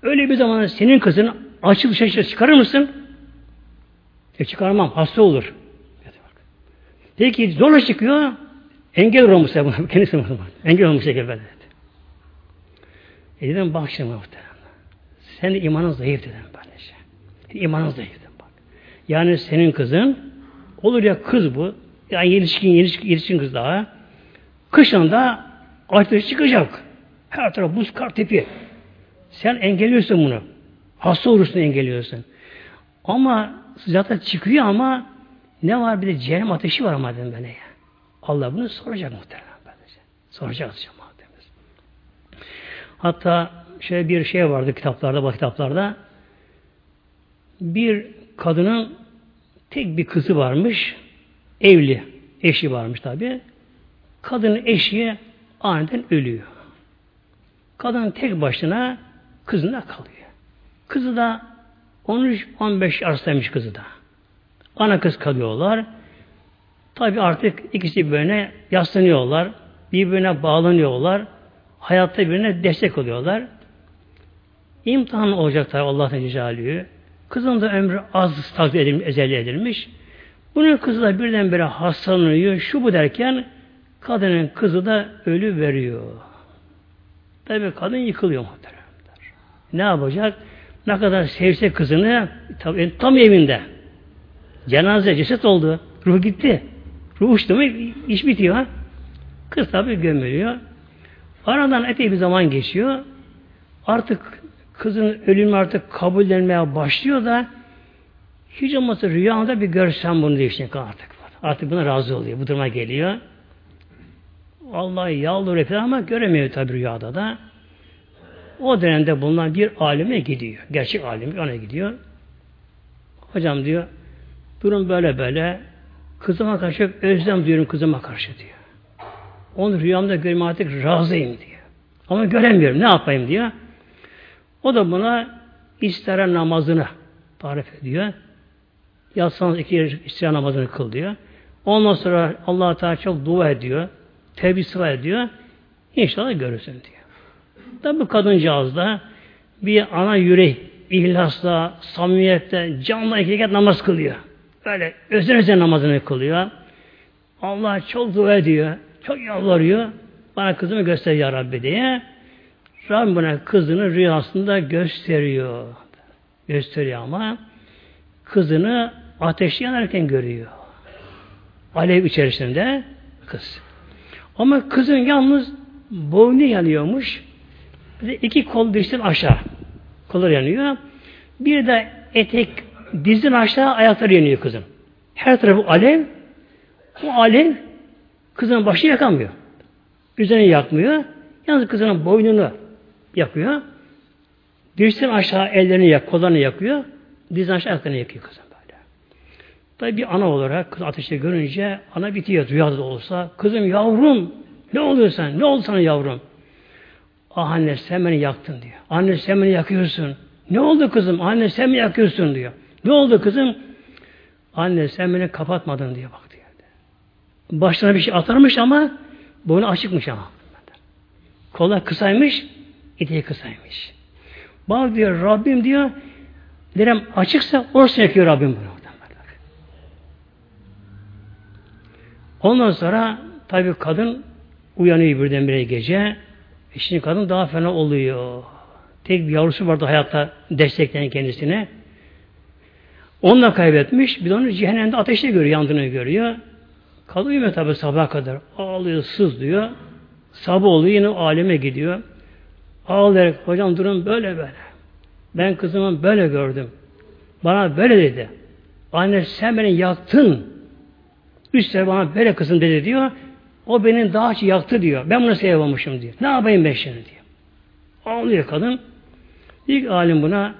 Öyle bir zaman senin kızın açık dışarı çıkarır mısın? E çıkarmam. Hasta olur. Peki zorla çıkıyor. Engel olmuş. Kendisi mi? Engel olmuş dedi. E dedim bak şimdi muhtemelen. Senin imanın zayıf dedim böylece. İmanın zayıf bak. Yani senin kızın olur ya kız bu. Yani yetişkin, yetişkin, yetişkin kız daha. Kışında ateş çıkacak. Her taraf buz kar tepi. Sen engelliyorsun bunu. Hasta olursun engelliyorsun. Ama sıcakta çıkıyor ama ne var bir de cehennem ateşi var dedim böyle ya. Allah bunu soracak muhtemelen. Böylece. Soracak cemaatimiz. Hatta şöyle bir şey vardı kitaplarda, bak kitaplarda. Bir kadının tek bir kızı varmış. Evli. Eşi varmış tabi. Kadının eşi aniden ölüyor. Kadın tek başına kızına kalıyor. Kızı da 13-15 arasındaymış kızı da. Ana kız kalıyorlar. Tabi artık ikisi birbirine yaslanıyorlar. Birbirine bağlanıyorlar. Hayatta birbirine destek oluyorlar. İmtihan olacak tabi Allah'ın Cecalü'yü. Kızın da ömrü az takdir edilmiş, ezeli edilmiş. Bunun kızı da birdenbire hastalanıyor, şu bu derken kadının kızı da ölü veriyor. Tabi kadın yıkılıyor muhteremler. Ne yapacak? Ne kadar sevse kızını tabi tam evinde. Cenaze ceset oldu. Ruh gitti. Ruh uçtu mu iş bitiyor. Kız tabi gömülüyor. Aradan epey bir zaman geçiyor. Artık kızın ölümü artık kabullenmeye başlıyor da hiç olmazsa rüyanda bir görsem bunu diye işte artık. Artık buna razı oluyor. Bu duruma geliyor. Vallahi yalvarıyor falan ama göremiyor tabi rüyada da. O dönemde bulunan bir alime gidiyor. Gerçek alim ona gidiyor. Hocam diyor durum böyle böyle kızıma karşı özlem duyuyorum kızıma karşı diyor. Onu rüyamda görme artık razıyım diyor. Ama göremiyorum. Ne yapayım diyor. O da buna istihara namazını tarif ediyor. Yatsanız iki istihara namazını kıl diyor. Ondan sonra allah Teala çok dua ediyor. Tevbe ediyor. İnşallah görürsün diyor. Tabi kadıncağız da bir ana yürek ihlasla, samimiyette, canla iki rekat namaz kılıyor. Böyle özel özel namazını kılıyor. Allah çok dua ediyor. Çok yalvarıyor. Bana kızımı göster ya Rabbi diye. Rabbim buna kızını rüyasında gösteriyor. Gösteriyor ama kızını ateşi yanarken görüyor. Alev içerisinde kız. Ama kızın yalnız boynu yanıyormuş. Bir iki kol dirsin aşağı. Kollar yanıyor. Bir de etek dizin aşağı ayakları yanıyor kızın. Her tarafı alev. O alev kızın başını yakamıyor. Üzerine yakmıyor. Yalnız kızının boynunu yakıyor. Dirsin aşağı ellerini yak, kollarını yakıyor. Dizin aşağı ayaklarını yakıyor kızın böyle. Tabi bir ana olarak kız ateşte görünce ana bitiyor rüyada da olsa. Kızım yavrum ne oluyor sen? Ne oldu sana yavrum? Ah anne sen beni yaktın diyor. Anne sen beni yakıyorsun. Ne oldu kızım? Anne sen mi yakıyorsun diyor. Ne oldu kızım? Anne sen beni kapatmadın diye bak diyor. Başlarına bir şey atarmış ama boynu açıkmış ama. Kollar kısaymış, eteği kısaymış. Bak diyor Rabbim diyor derem açıksa orası yakıyor Rabbim bunu. Ondan sonra tabi kadın uyanıyor birdenbire gece. E şimdi kadın daha fena oluyor. Tek bir yavrusu vardı hayatta destekleyen kendisine. Onu da kaybetmiş. Bir de onu cehennemde ateşte görüyor, yandığını görüyor. Kadın uyumuyor tabi sabaha kadar. Ağlıyor, sızlıyor. Sabah oluyor yine aleme gidiyor. Ağlayarak hocam durum böyle böyle. Ben kızımı böyle gördüm. Bana böyle dedi. Anne sen beni yaktın. Sene bana böyle kızım dedi diyor. O beni daha çok yaktı diyor. Ben bunu sevememişim diyor. Ne yapayım ben şimdi diyor. Ağlıyor kadın. İlk alim buna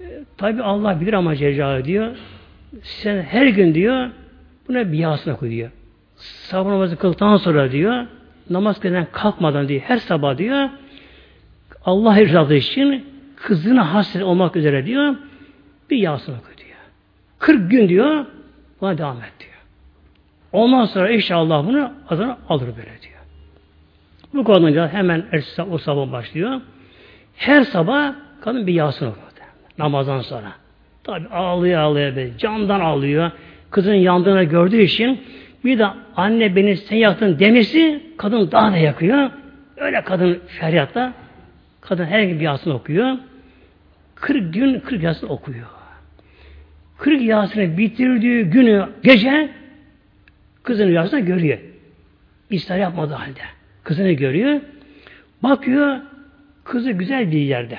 e, tabi Allah bilir ama Cecca diyor. Sen her gün diyor buna biasına koy diyor. Sabah namazı kıldıktan sonra diyor namaz kıldan kalkmadan diyor her sabah diyor Allah rızası için kızına hasret olmak üzere diyor bir yasını koy diyor. 40 gün diyor buna devam et diyor. Ondan sonra inşallah bunu adını alır böyle diyor. Bu konuda hemen o sabah başlıyor. Her sabah kadın bir yasın okuyor. Namazdan sonra. Tabi ağlıyor ağlıyor böyle. Candan ağlıyor. Kızın yandığını gördüğü için bir de anne beni sen yaktın demesi kadın daha da yakıyor. Öyle kadın feryatta kadın her gün bir yasın okuyor. 40 gün 40 yasın okuyor. 40 rüyasını bitirdiği günü gece kızın rüyasını görüyor. İster yapmadığı halde. Kızını görüyor. Bakıyor kızı güzel bir yerde.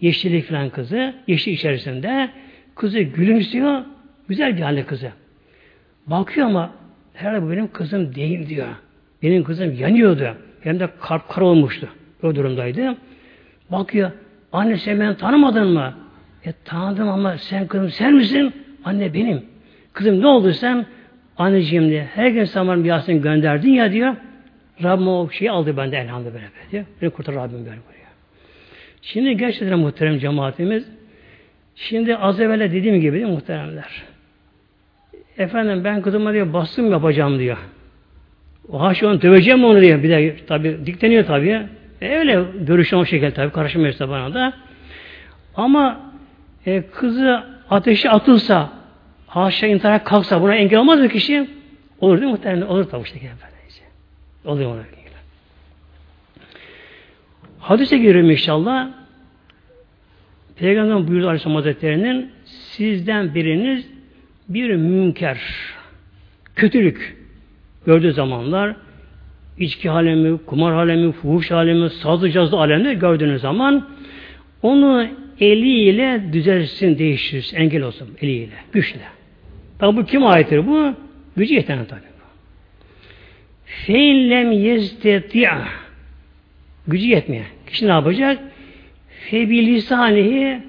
Yeşillik falan kızı. Yeşil içerisinde. Kızı gülümsüyor. Güzel bir halde kızı. Bakıyor ama herhalde bu benim kızım değil diyor. Benim kızım yanıyordu. Hem de kalp kara olmuştu. O durumdaydı. Bakıyor. Anne sen beni tanımadın mı? E tanıdım ama sen kızım sen misin? Anne benim. Kızım ne oldu sen? Anneciğim diye. Her gün bir Yasin gönderdin ya diyor. Rabbim o şeyi aldı bende elhamdülillah böyle diyor. Beni kurtar Rabbim böyle buraya. Şimdi gerçekten muhterem cemaatimiz şimdi az evvel dediğim gibi değil muhteremler. Efendim ben kızıma diyor bastım yapacağım diyor. O haşi onu döveceğim onu diyor. Bir de tabi dikleniyor tabi. E, öyle görüşen o şekilde tabi karışmıyorsa bana da. Ama e, kızı ateşe atılsa haşa intihara kalksa buna engel olmaz mı kişi? Olur değil mi muhtemelen? Olur tabi işte. Oluyor ona. Hadise giriyorum inşallah. Peygamber buyurdu Aleyhisselam Hazretleri'nin sizden biriniz bir münker, kötülük gördüğü zamanlar içki alemi, kumar alemi, fuhuş alemi, sazlı cazlı alemi gördüğünüz zaman onu eliyle düzelsin, değiştirsin, engel olsun eliyle, güçle. Tabi bu kim aittir bu? Gücü yeten tabi. Feillem yesteti'a gücü yetmiyor. Kişi ne yapacak? Febilisanihi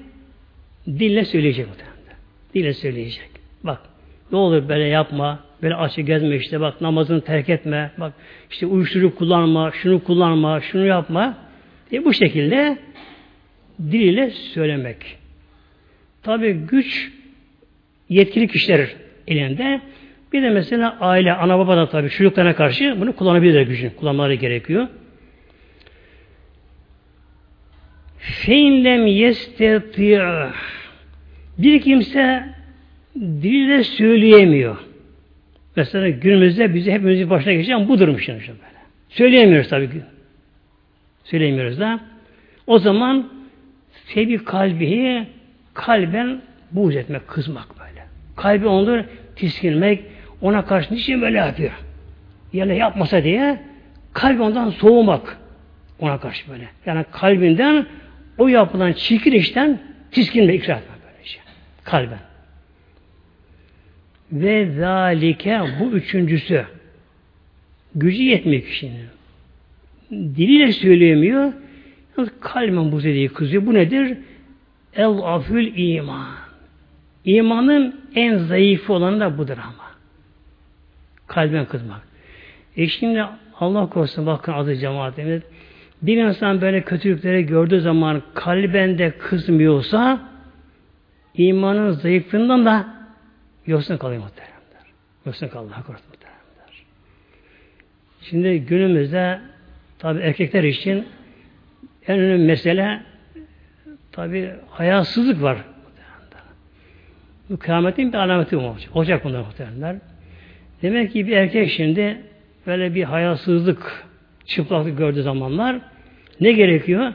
dille söyleyecek muhtemelen. Dille söyleyecek. Bak ne olur böyle yapma, böyle açı gezme işte bak namazını terk etme, bak işte uyuşturucu kullanma, şunu kullanma, şunu yapma. E bu şekilde diliyle söylemek. Tabi güç yetkili kişiler elinde. Bir de mesela aile, ana baba da tabi çocuklarına karşı bunu kullanabilirler gücünü. Kullanmaları gerekiyor. Feinlem yesteti bir kimse diliyle söyleyemiyor. Mesela günümüzde bizi hepimizin başına geçen bu durum işte böyle. Söyleyemiyoruz tabii ki. Söyleyemiyoruz da. O zaman sebi kalbihi kalben buğz etmek, kızmak böyle. Kalbi onu tiskinmek, ona karşı niçin böyle yapıyor? Yani yapmasa diye kalbi ondan soğumak ona karşı böyle. Yani kalbinden o yapılan çirkin işten tiskinme, ikrar etme böyle şey. Kalben. Ve zalike bu üçüncüsü gücü yetmiyor kişinin. Diliyle söyleyemiyor. Kalben bu dediği kızıyor. Bu nedir? El afül iman. İmanın en zayıfı olanı da budur ama. Kalben kızmak. E şimdi Allah korusun bakın adı cemaatimiz. Bir insan böyle kötülükleri gördüğü zaman kalbende kızmıyorsa imanın zayıflığından da yoksun kalıyor muhteremler. Yoksun kalıyor korusun muhteremler. Şimdi günümüzde tabi erkekler için en önemli mesele tabi hayasızlık var. Bu kıyametin bir alameti olacak. Olacak bunlar muhteremler. Demek ki bir erkek şimdi böyle bir hayasızlık, çıplaklık gördüğü zamanlar ne gerekiyor?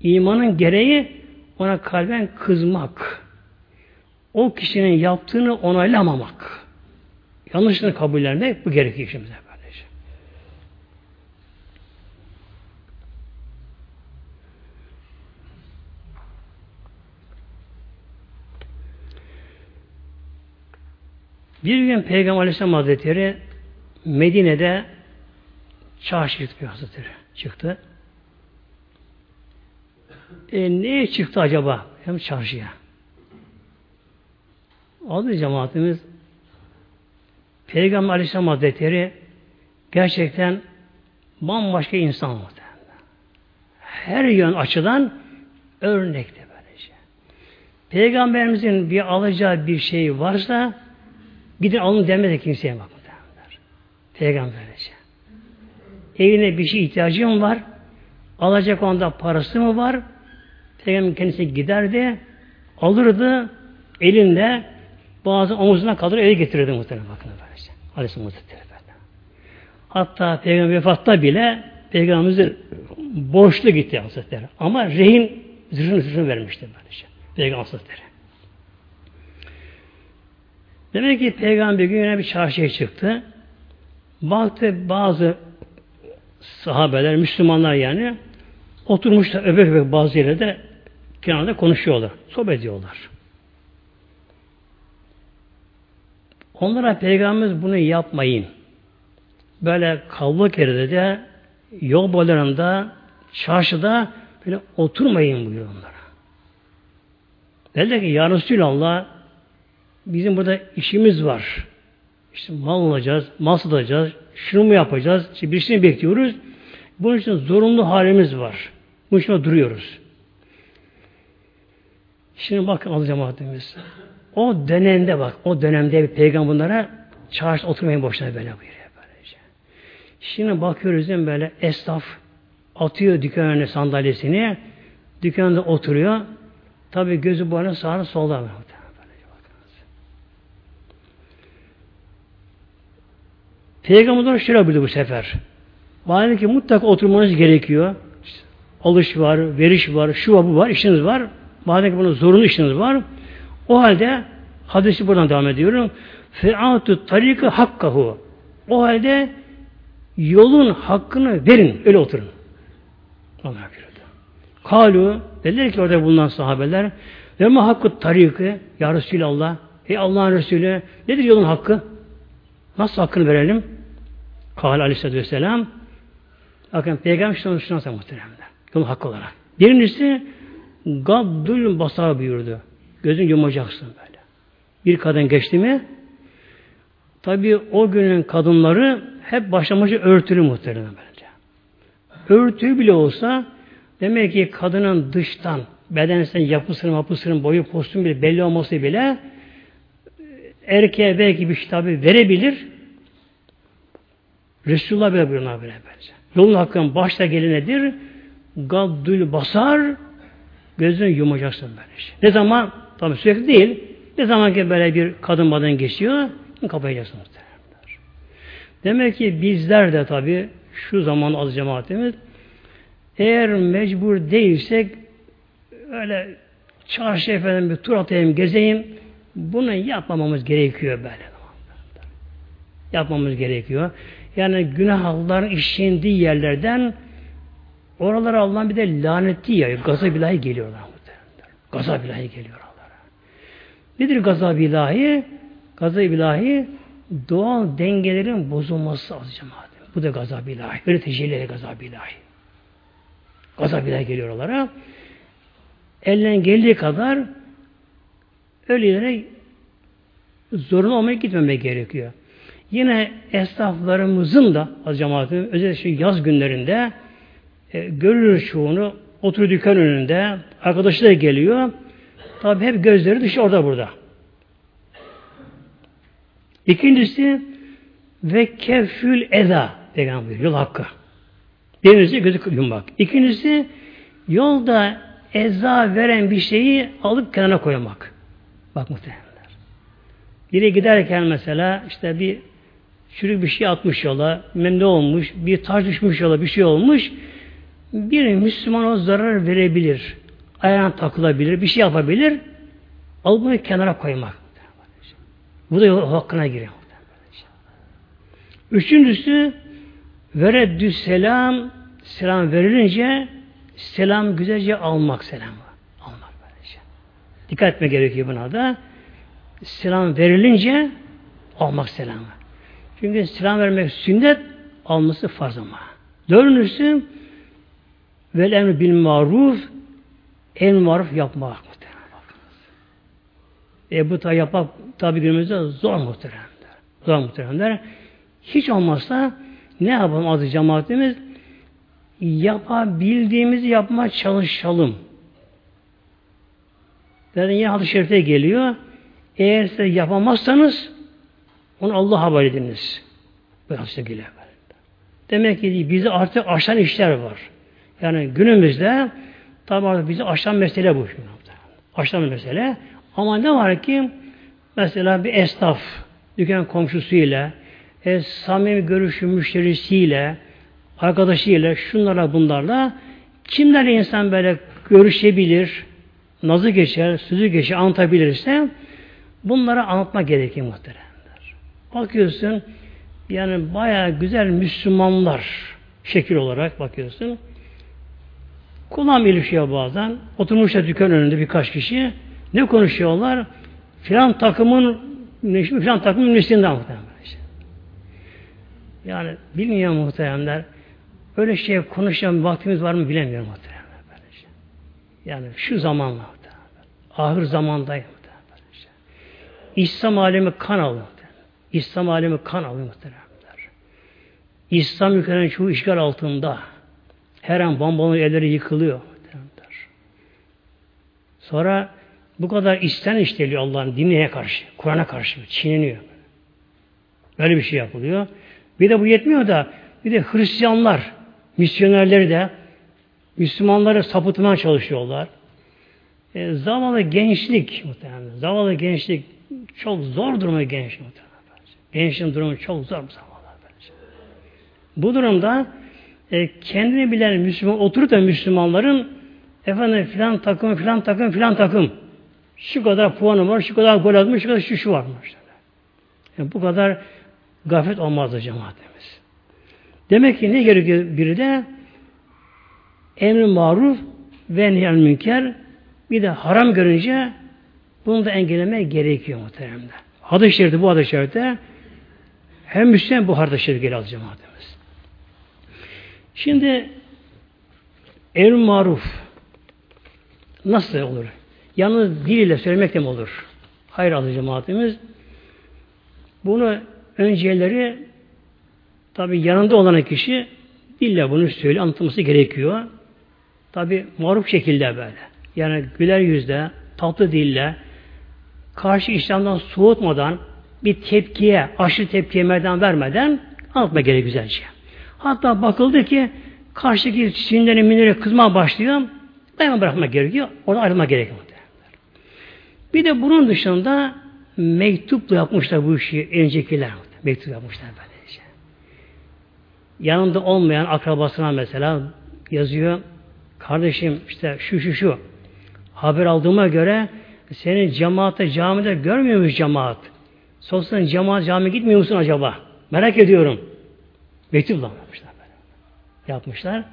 İmanın gereği ona kalben kızmak. O kişinin yaptığını onaylamamak. Yanlışını kabullenmek bu gerekiyor şimdi böylece. Bir gün Peygamber Aleyhisselam Hazretleri Medine'de çarşı çıktı Hazretleri. Çıktı. E, neye çıktı acaba? Hem çarşıya. Adı cemaatimiz Peygamber Aleyhisselam Hazretleri gerçekten bambaşka insan muhtemelen. Her yön açıdan örnekte böylece. Peygamberimizin bir alacağı bir şey varsa gidin alın demedi kimseye bak muhtemelen. Peygamber böylece. Evine bir şey ihtiyacım var. Alacak onda parası mı var? Peygamber kendisi giderdi, alırdı, elinde bazı omuzuna kalır eve getirirdi muhtemelen bakın böylece. Aleyhisselam Hazretleri Hatta Peygamber vefatta bile Peygamberimizin borçlu gitti Hazretleri. Ama rehin zırhını zırhını vermişti böylece. Peygamber Hazretleri. Demek ki peygamber bir gün bir çarşıya çıktı. Baktı bazı sahabeler, Müslümanlar yani oturmuşlar öbek öbek bazı yerlerde kenarda konuşuyorlar. Sohbet ediyorlar. Onlara Peygamberimiz bunu yapmayın. Böyle kavlak de yol boylarında, çarşıda böyle oturmayın buyuruyor onlara. Dedi ki Ya Resulallah bizim burada işimiz var. İşte mal alacağız, mal satacağız, şunu mu yapacağız, işte birisini bekliyoruz. Bunun için zorunlu halimiz var. Bunun için duruyoruz. Şimdi bakın az cemaatimiz. O dönemde bak, o dönemde bir peygamber bunlara çarşı oturmayın boşuna böyle buyuruyor. Böylece. Şimdi bakıyoruz değil mi böyle esnaf atıyor dükkanın sandalyesini, dükkanda oturuyor. Tabi gözü bu arada sağda solda. Peygamberler şöyle buyurdu bu sefer. Bana ki mutlaka oturmanız gerekiyor. Alış var, veriş var, şu var, bu var, işiniz var. Madem ki bunun zorunlu işiniz var. O halde hadisi buradan devam ediyorum. Fe'atu tarikı hakkahu. O halde yolun hakkını verin. Öyle oturun. Allah buyurdu. Kalu dediler ki orada bulunan sahabeler ve ma hakkı tarikı ya Resulallah ey Allah'ın Resulü nedir yolun hakkı? Nasıl hakkını verelim? Kâle aleyhissalatü vesselam bakın peygamber şuna muhteremler. Yolun hakkı olarak. Birincisi gaddül basar buyurdu. Gözün yumacaksın böyle. Bir kadın geçti mi tabi o günün kadınları hep başlamacı örtülü muhtemelen bence. Örtü bile olsa demek ki kadının dıştan bedensel yapısının, yapısının, boyu, postun bile belli olması bile erkeğe belki bir tabi verebilir. Resulullah böyle buyuruyor böyle bence. Yolun hakkın başta gelinedir. Gaddül basar gözünü yumacaksın böyle. Şey. Ne zaman? Tabi sürekli değil. Ne zaman ki böyle bir kadın badan geçiyor kapayacaksın. Demek ki bizler de tabi şu zaman az cemaatimiz eğer mecbur değilsek öyle çarşı efendim bir tur atayım, gezeyim bunu yapmamamız gerekiyor böyle. Yapmamız gerekiyor. Yani günahların işlendiği yerlerden oralara Allah'ın bir de laneti ya, gazab ilahi geliyorlar. Gazab ilahi geliyor. Nedir gazab ilahi? Gazab ilahi doğal dengelerin bozulması az cemaat. Bu da gazab ilahi. Öyle tecelli gazab ilahi. Gazab ilahi geliyor onlara. Elinden geldiği kadar ölülere zorun olmaya gitmemek gerekiyor. Yine esnaflarımızın da az cemaatin özellikle yaz günlerinde e, görülür çoğunu oturuyor dükkan önünde arkadaşlar geliyor. Tabi hep gözleri dışı orada burada. İkincisi ve kefül eda peygamber yol hakkı. Birincisi gözü yummak. İkincisi yolda eza veren bir şeyi alıp kenara koymak. Bak muhtemelenler. Biri giderken mesela işte bir çürük bir şey atmış yola, ne olmuş, bir taş düşmüş yola, bir şey olmuş. Bir Müslüman o zarar verebilir. Ayağına takılabilir, bir şey yapabilir. Alıp bunu kenara koymak. Bu da hakkına giriyor. Üçüncüsü vereddü selam selam verilince selam güzelce almak selam. Almak böylece. Dikkat etme gerekiyor buna da. Selam verilince almak selamı. Çünkü selam vermek sünnet, alması farz ama. Dördüncüsü vel emri bil maruf en maruf yapmak e bu da yapmak tabi günümüzde zor muhteremler. Zor muhteremler. Hiç olmazsa ne yapalım adı cemaatimiz? Yapabildiğimizi yapmaya çalışalım. Zaten yine hadis-i şerifte geliyor. Eğer size yapamazsanız onu Allah haber ediniz. Böyle hadis. Demek ki bizi artık aşan işler var. Yani günümüzde tabi bizi aşan mesele bu. Aşan mesele. Ama ne var ki mesela bir esnaf dükkan komşusuyla e, samimi görüşü müşterisiyle arkadaşıyla şunlara bunlarla kimlerle insan böyle görüşebilir nazı geçer, sözü geçer, anlatabilirse Bunları anlatma gerekiyor muhteremler. Bakıyorsun yani baya güzel Müslümanlar şekil olarak bakıyorsun. Kulağım ilişiyor bazen. Oturmuşlar dükkan önünde birkaç kişi. Ne konuşuyorlar? Filan takımın filan takımın ünlüsünden muhtemelen. Yani bilmiyorum muhteremler. Öyle şey konuşan vaktimiz var mı bilemiyorum muhteremler. Yani şu zamanla ahir zamandayım. İslam alemi kan alıyor. İslam alemi kan alıyor muhteremler. İslam ülkelerinin çoğu işgal altında. Her an bombaların elleri yıkılıyor. Sonra bu kadar isten işleniyor Allah'ın dinine karşı, Kur'an'a karşı çiğneniyor. Böyle bir şey yapılıyor. Bir de bu yetmiyor da bir de Hristiyanlar, misyonerleri de Müslümanları sapıtmaya çalışıyorlar. E, zavallı gençlik muhtemelen. Zavallı gençlik çok zor durumda gençlik muhtemelen. Gençliğin durumu çok zor zavallı. Bu durumda e, kendini bilen Müslüman oturup da Müslümanların efendim filan takım filan takım filan takım şu kadar puanı var, şu kadar gol atmış, şu kadar şu şu varmış. Yani bu kadar gaflet olmazdı cemaatimiz. Demek ki ne gerekiyor biri de emri maruf ve nihal münker bir de haram görünce bunu da engellemek gerekiyor muhteremde. Hadis-i bu hadis-i hem Müslüman bu hadis-i şerif geliyor cemaatimiz. Şimdi emri maruf nasıl olur? Yalnız diliyle söylemek de mi olur? Hayır adı cemaatimiz. Bunu önceleri tabi yanında olan kişi dille bunu söyle anlatması gerekiyor. Tabi maruf şekilde böyle. Yani güler yüzle, tatlı dille, karşı İslam'dan soğutmadan, bir tepkiye, aşırı tepkiye meydan vermeden anlatma gerek güzelce. Hatta bakıldı ki karşıdaki sinirleri minire kızma başlıyor. Hemen bırakmak gerekiyor. Ona ayrılma gerekiyor. Bir de bunun dışında mektupla yapmışlar bu işi öncekiler. Mektup yapmışlar böylece. Yanında olmayan akrabasına mesela yazıyor. Kardeşim işte şu şu şu haber aldığıma göre senin cemaate camide görmüyormuş cemaat. Sosyal cemaat cami gitmiyor musun acaba? Merak ediyorum. Mektupla yapmışlar. Böyle. Yapmışlar.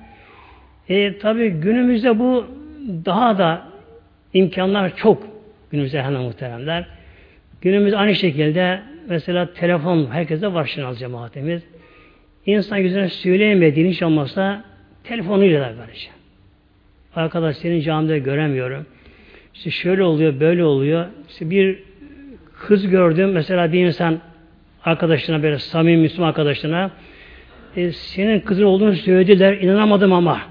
E, tabi günümüzde bu daha da imkanlar çok günümüzde hemen muhteremler. Günümüzde aynı şekilde mesela telefon herkese var şınal cemaatimiz. İnsan yüzüne söyleyemediğini hiç olmazsa telefonuyla da böylece. Arkadaş senin camide göremiyorum. İşte şöyle oluyor, böyle oluyor. İşte bir kız gördüm. Mesela bir insan arkadaşına böyle samimi Müslüman arkadaşına e, senin kızın olduğunu söylediler. inanamadım ama.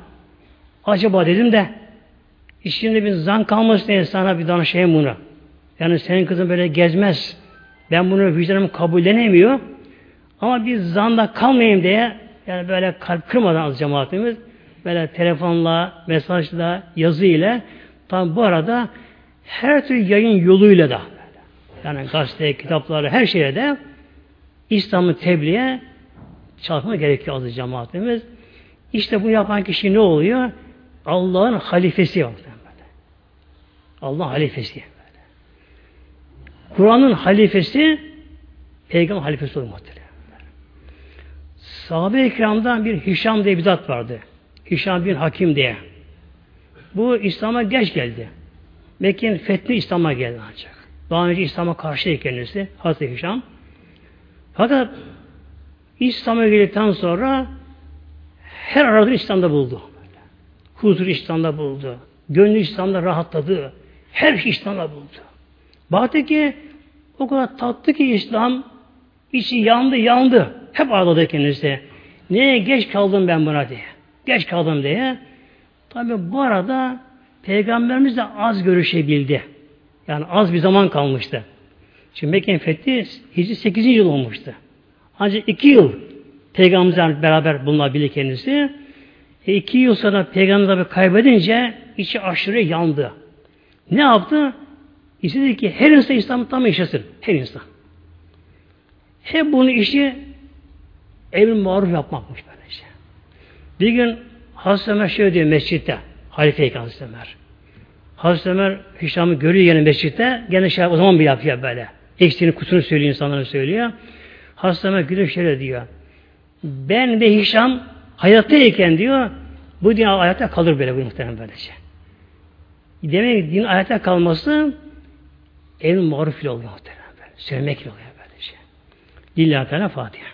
Acaba dedim de içinde bir zan kalmasın diye sana bir danışayım bunu. Yani senin kızın böyle gezmez. Ben bunu vicdanım kabullenemiyor. Ama bir zanda kalmayayım diye yani böyle kalp kırmadan az cemaatimiz böyle telefonla, mesajla, yazı ile tam bu arada her türlü yayın yoluyla da yani gazete, kitapları, her şeye de İslam'ı tebliğe çalışma gerekiyor azı cemaatimiz. İşte bu yapan kişi ne oluyor? Allah'ın halifesi var. Allah'ın halifesi. Kur'an'ın halifesi Peygamber halifesi oluyor muhtemelen. Sahabe-i kiramdan bir Hişam diye bir zat vardı. Hişam bin Hakim diye. Bu İslam'a geç geldi. Mekke'nin fethi İslam'a geldi ancak. Daha önce İslam'a karşıydı kendisi. Hazreti Hişam. Fakat İslam'a geldikten sonra her aradığını İslam'da buldu. Huzur İslam'da buldu. Gönlü İslam'da rahatladı. Her şey İslam'da buldu. Baktı ki o kadar tatlı ki İslam içi yandı yandı. Hep ağladı kendisi. Neye geç kaldım ben buna diye. Geç kaldım diye. Tabi bu arada Peygamberimiz de az görüşebildi. Yani az bir zaman kalmıştı. Şimdi Mekke'nin fethi Hicri 8. yıl olmuştu. Ancak iki yıl Peygamberimizle beraber bulunabilir kendisi. E iki yıl sonra Peygamberimizi kaybedince içi aşırı yandı. Ne yaptı? İstedi ki her insan İslam'ı tam yaşasın. Her insan. Hep bunu işi emri maruf yapmakmış böylece. Bir gün Hazreti Ömer şöyle diyor mescitte. Halife-i Hazreti Ömer. Hazreti Ömer Hişam'ı görüyor yine mescitte. Gene şey o zaman bir yapıyor böyle. Eksiğini kusunu söylüyor insanlara söylüyor. Ömer gülüp şöyle diyor. Ben ve Hişam hayattayken diyor bu din hayatta kalır böyle bu muhtemelen böylece. Demek din hayatta kalması en maruf ile oluyor muhtemelen. Söylemek ile oluyor böylece. Lillahi Teala Fatiha.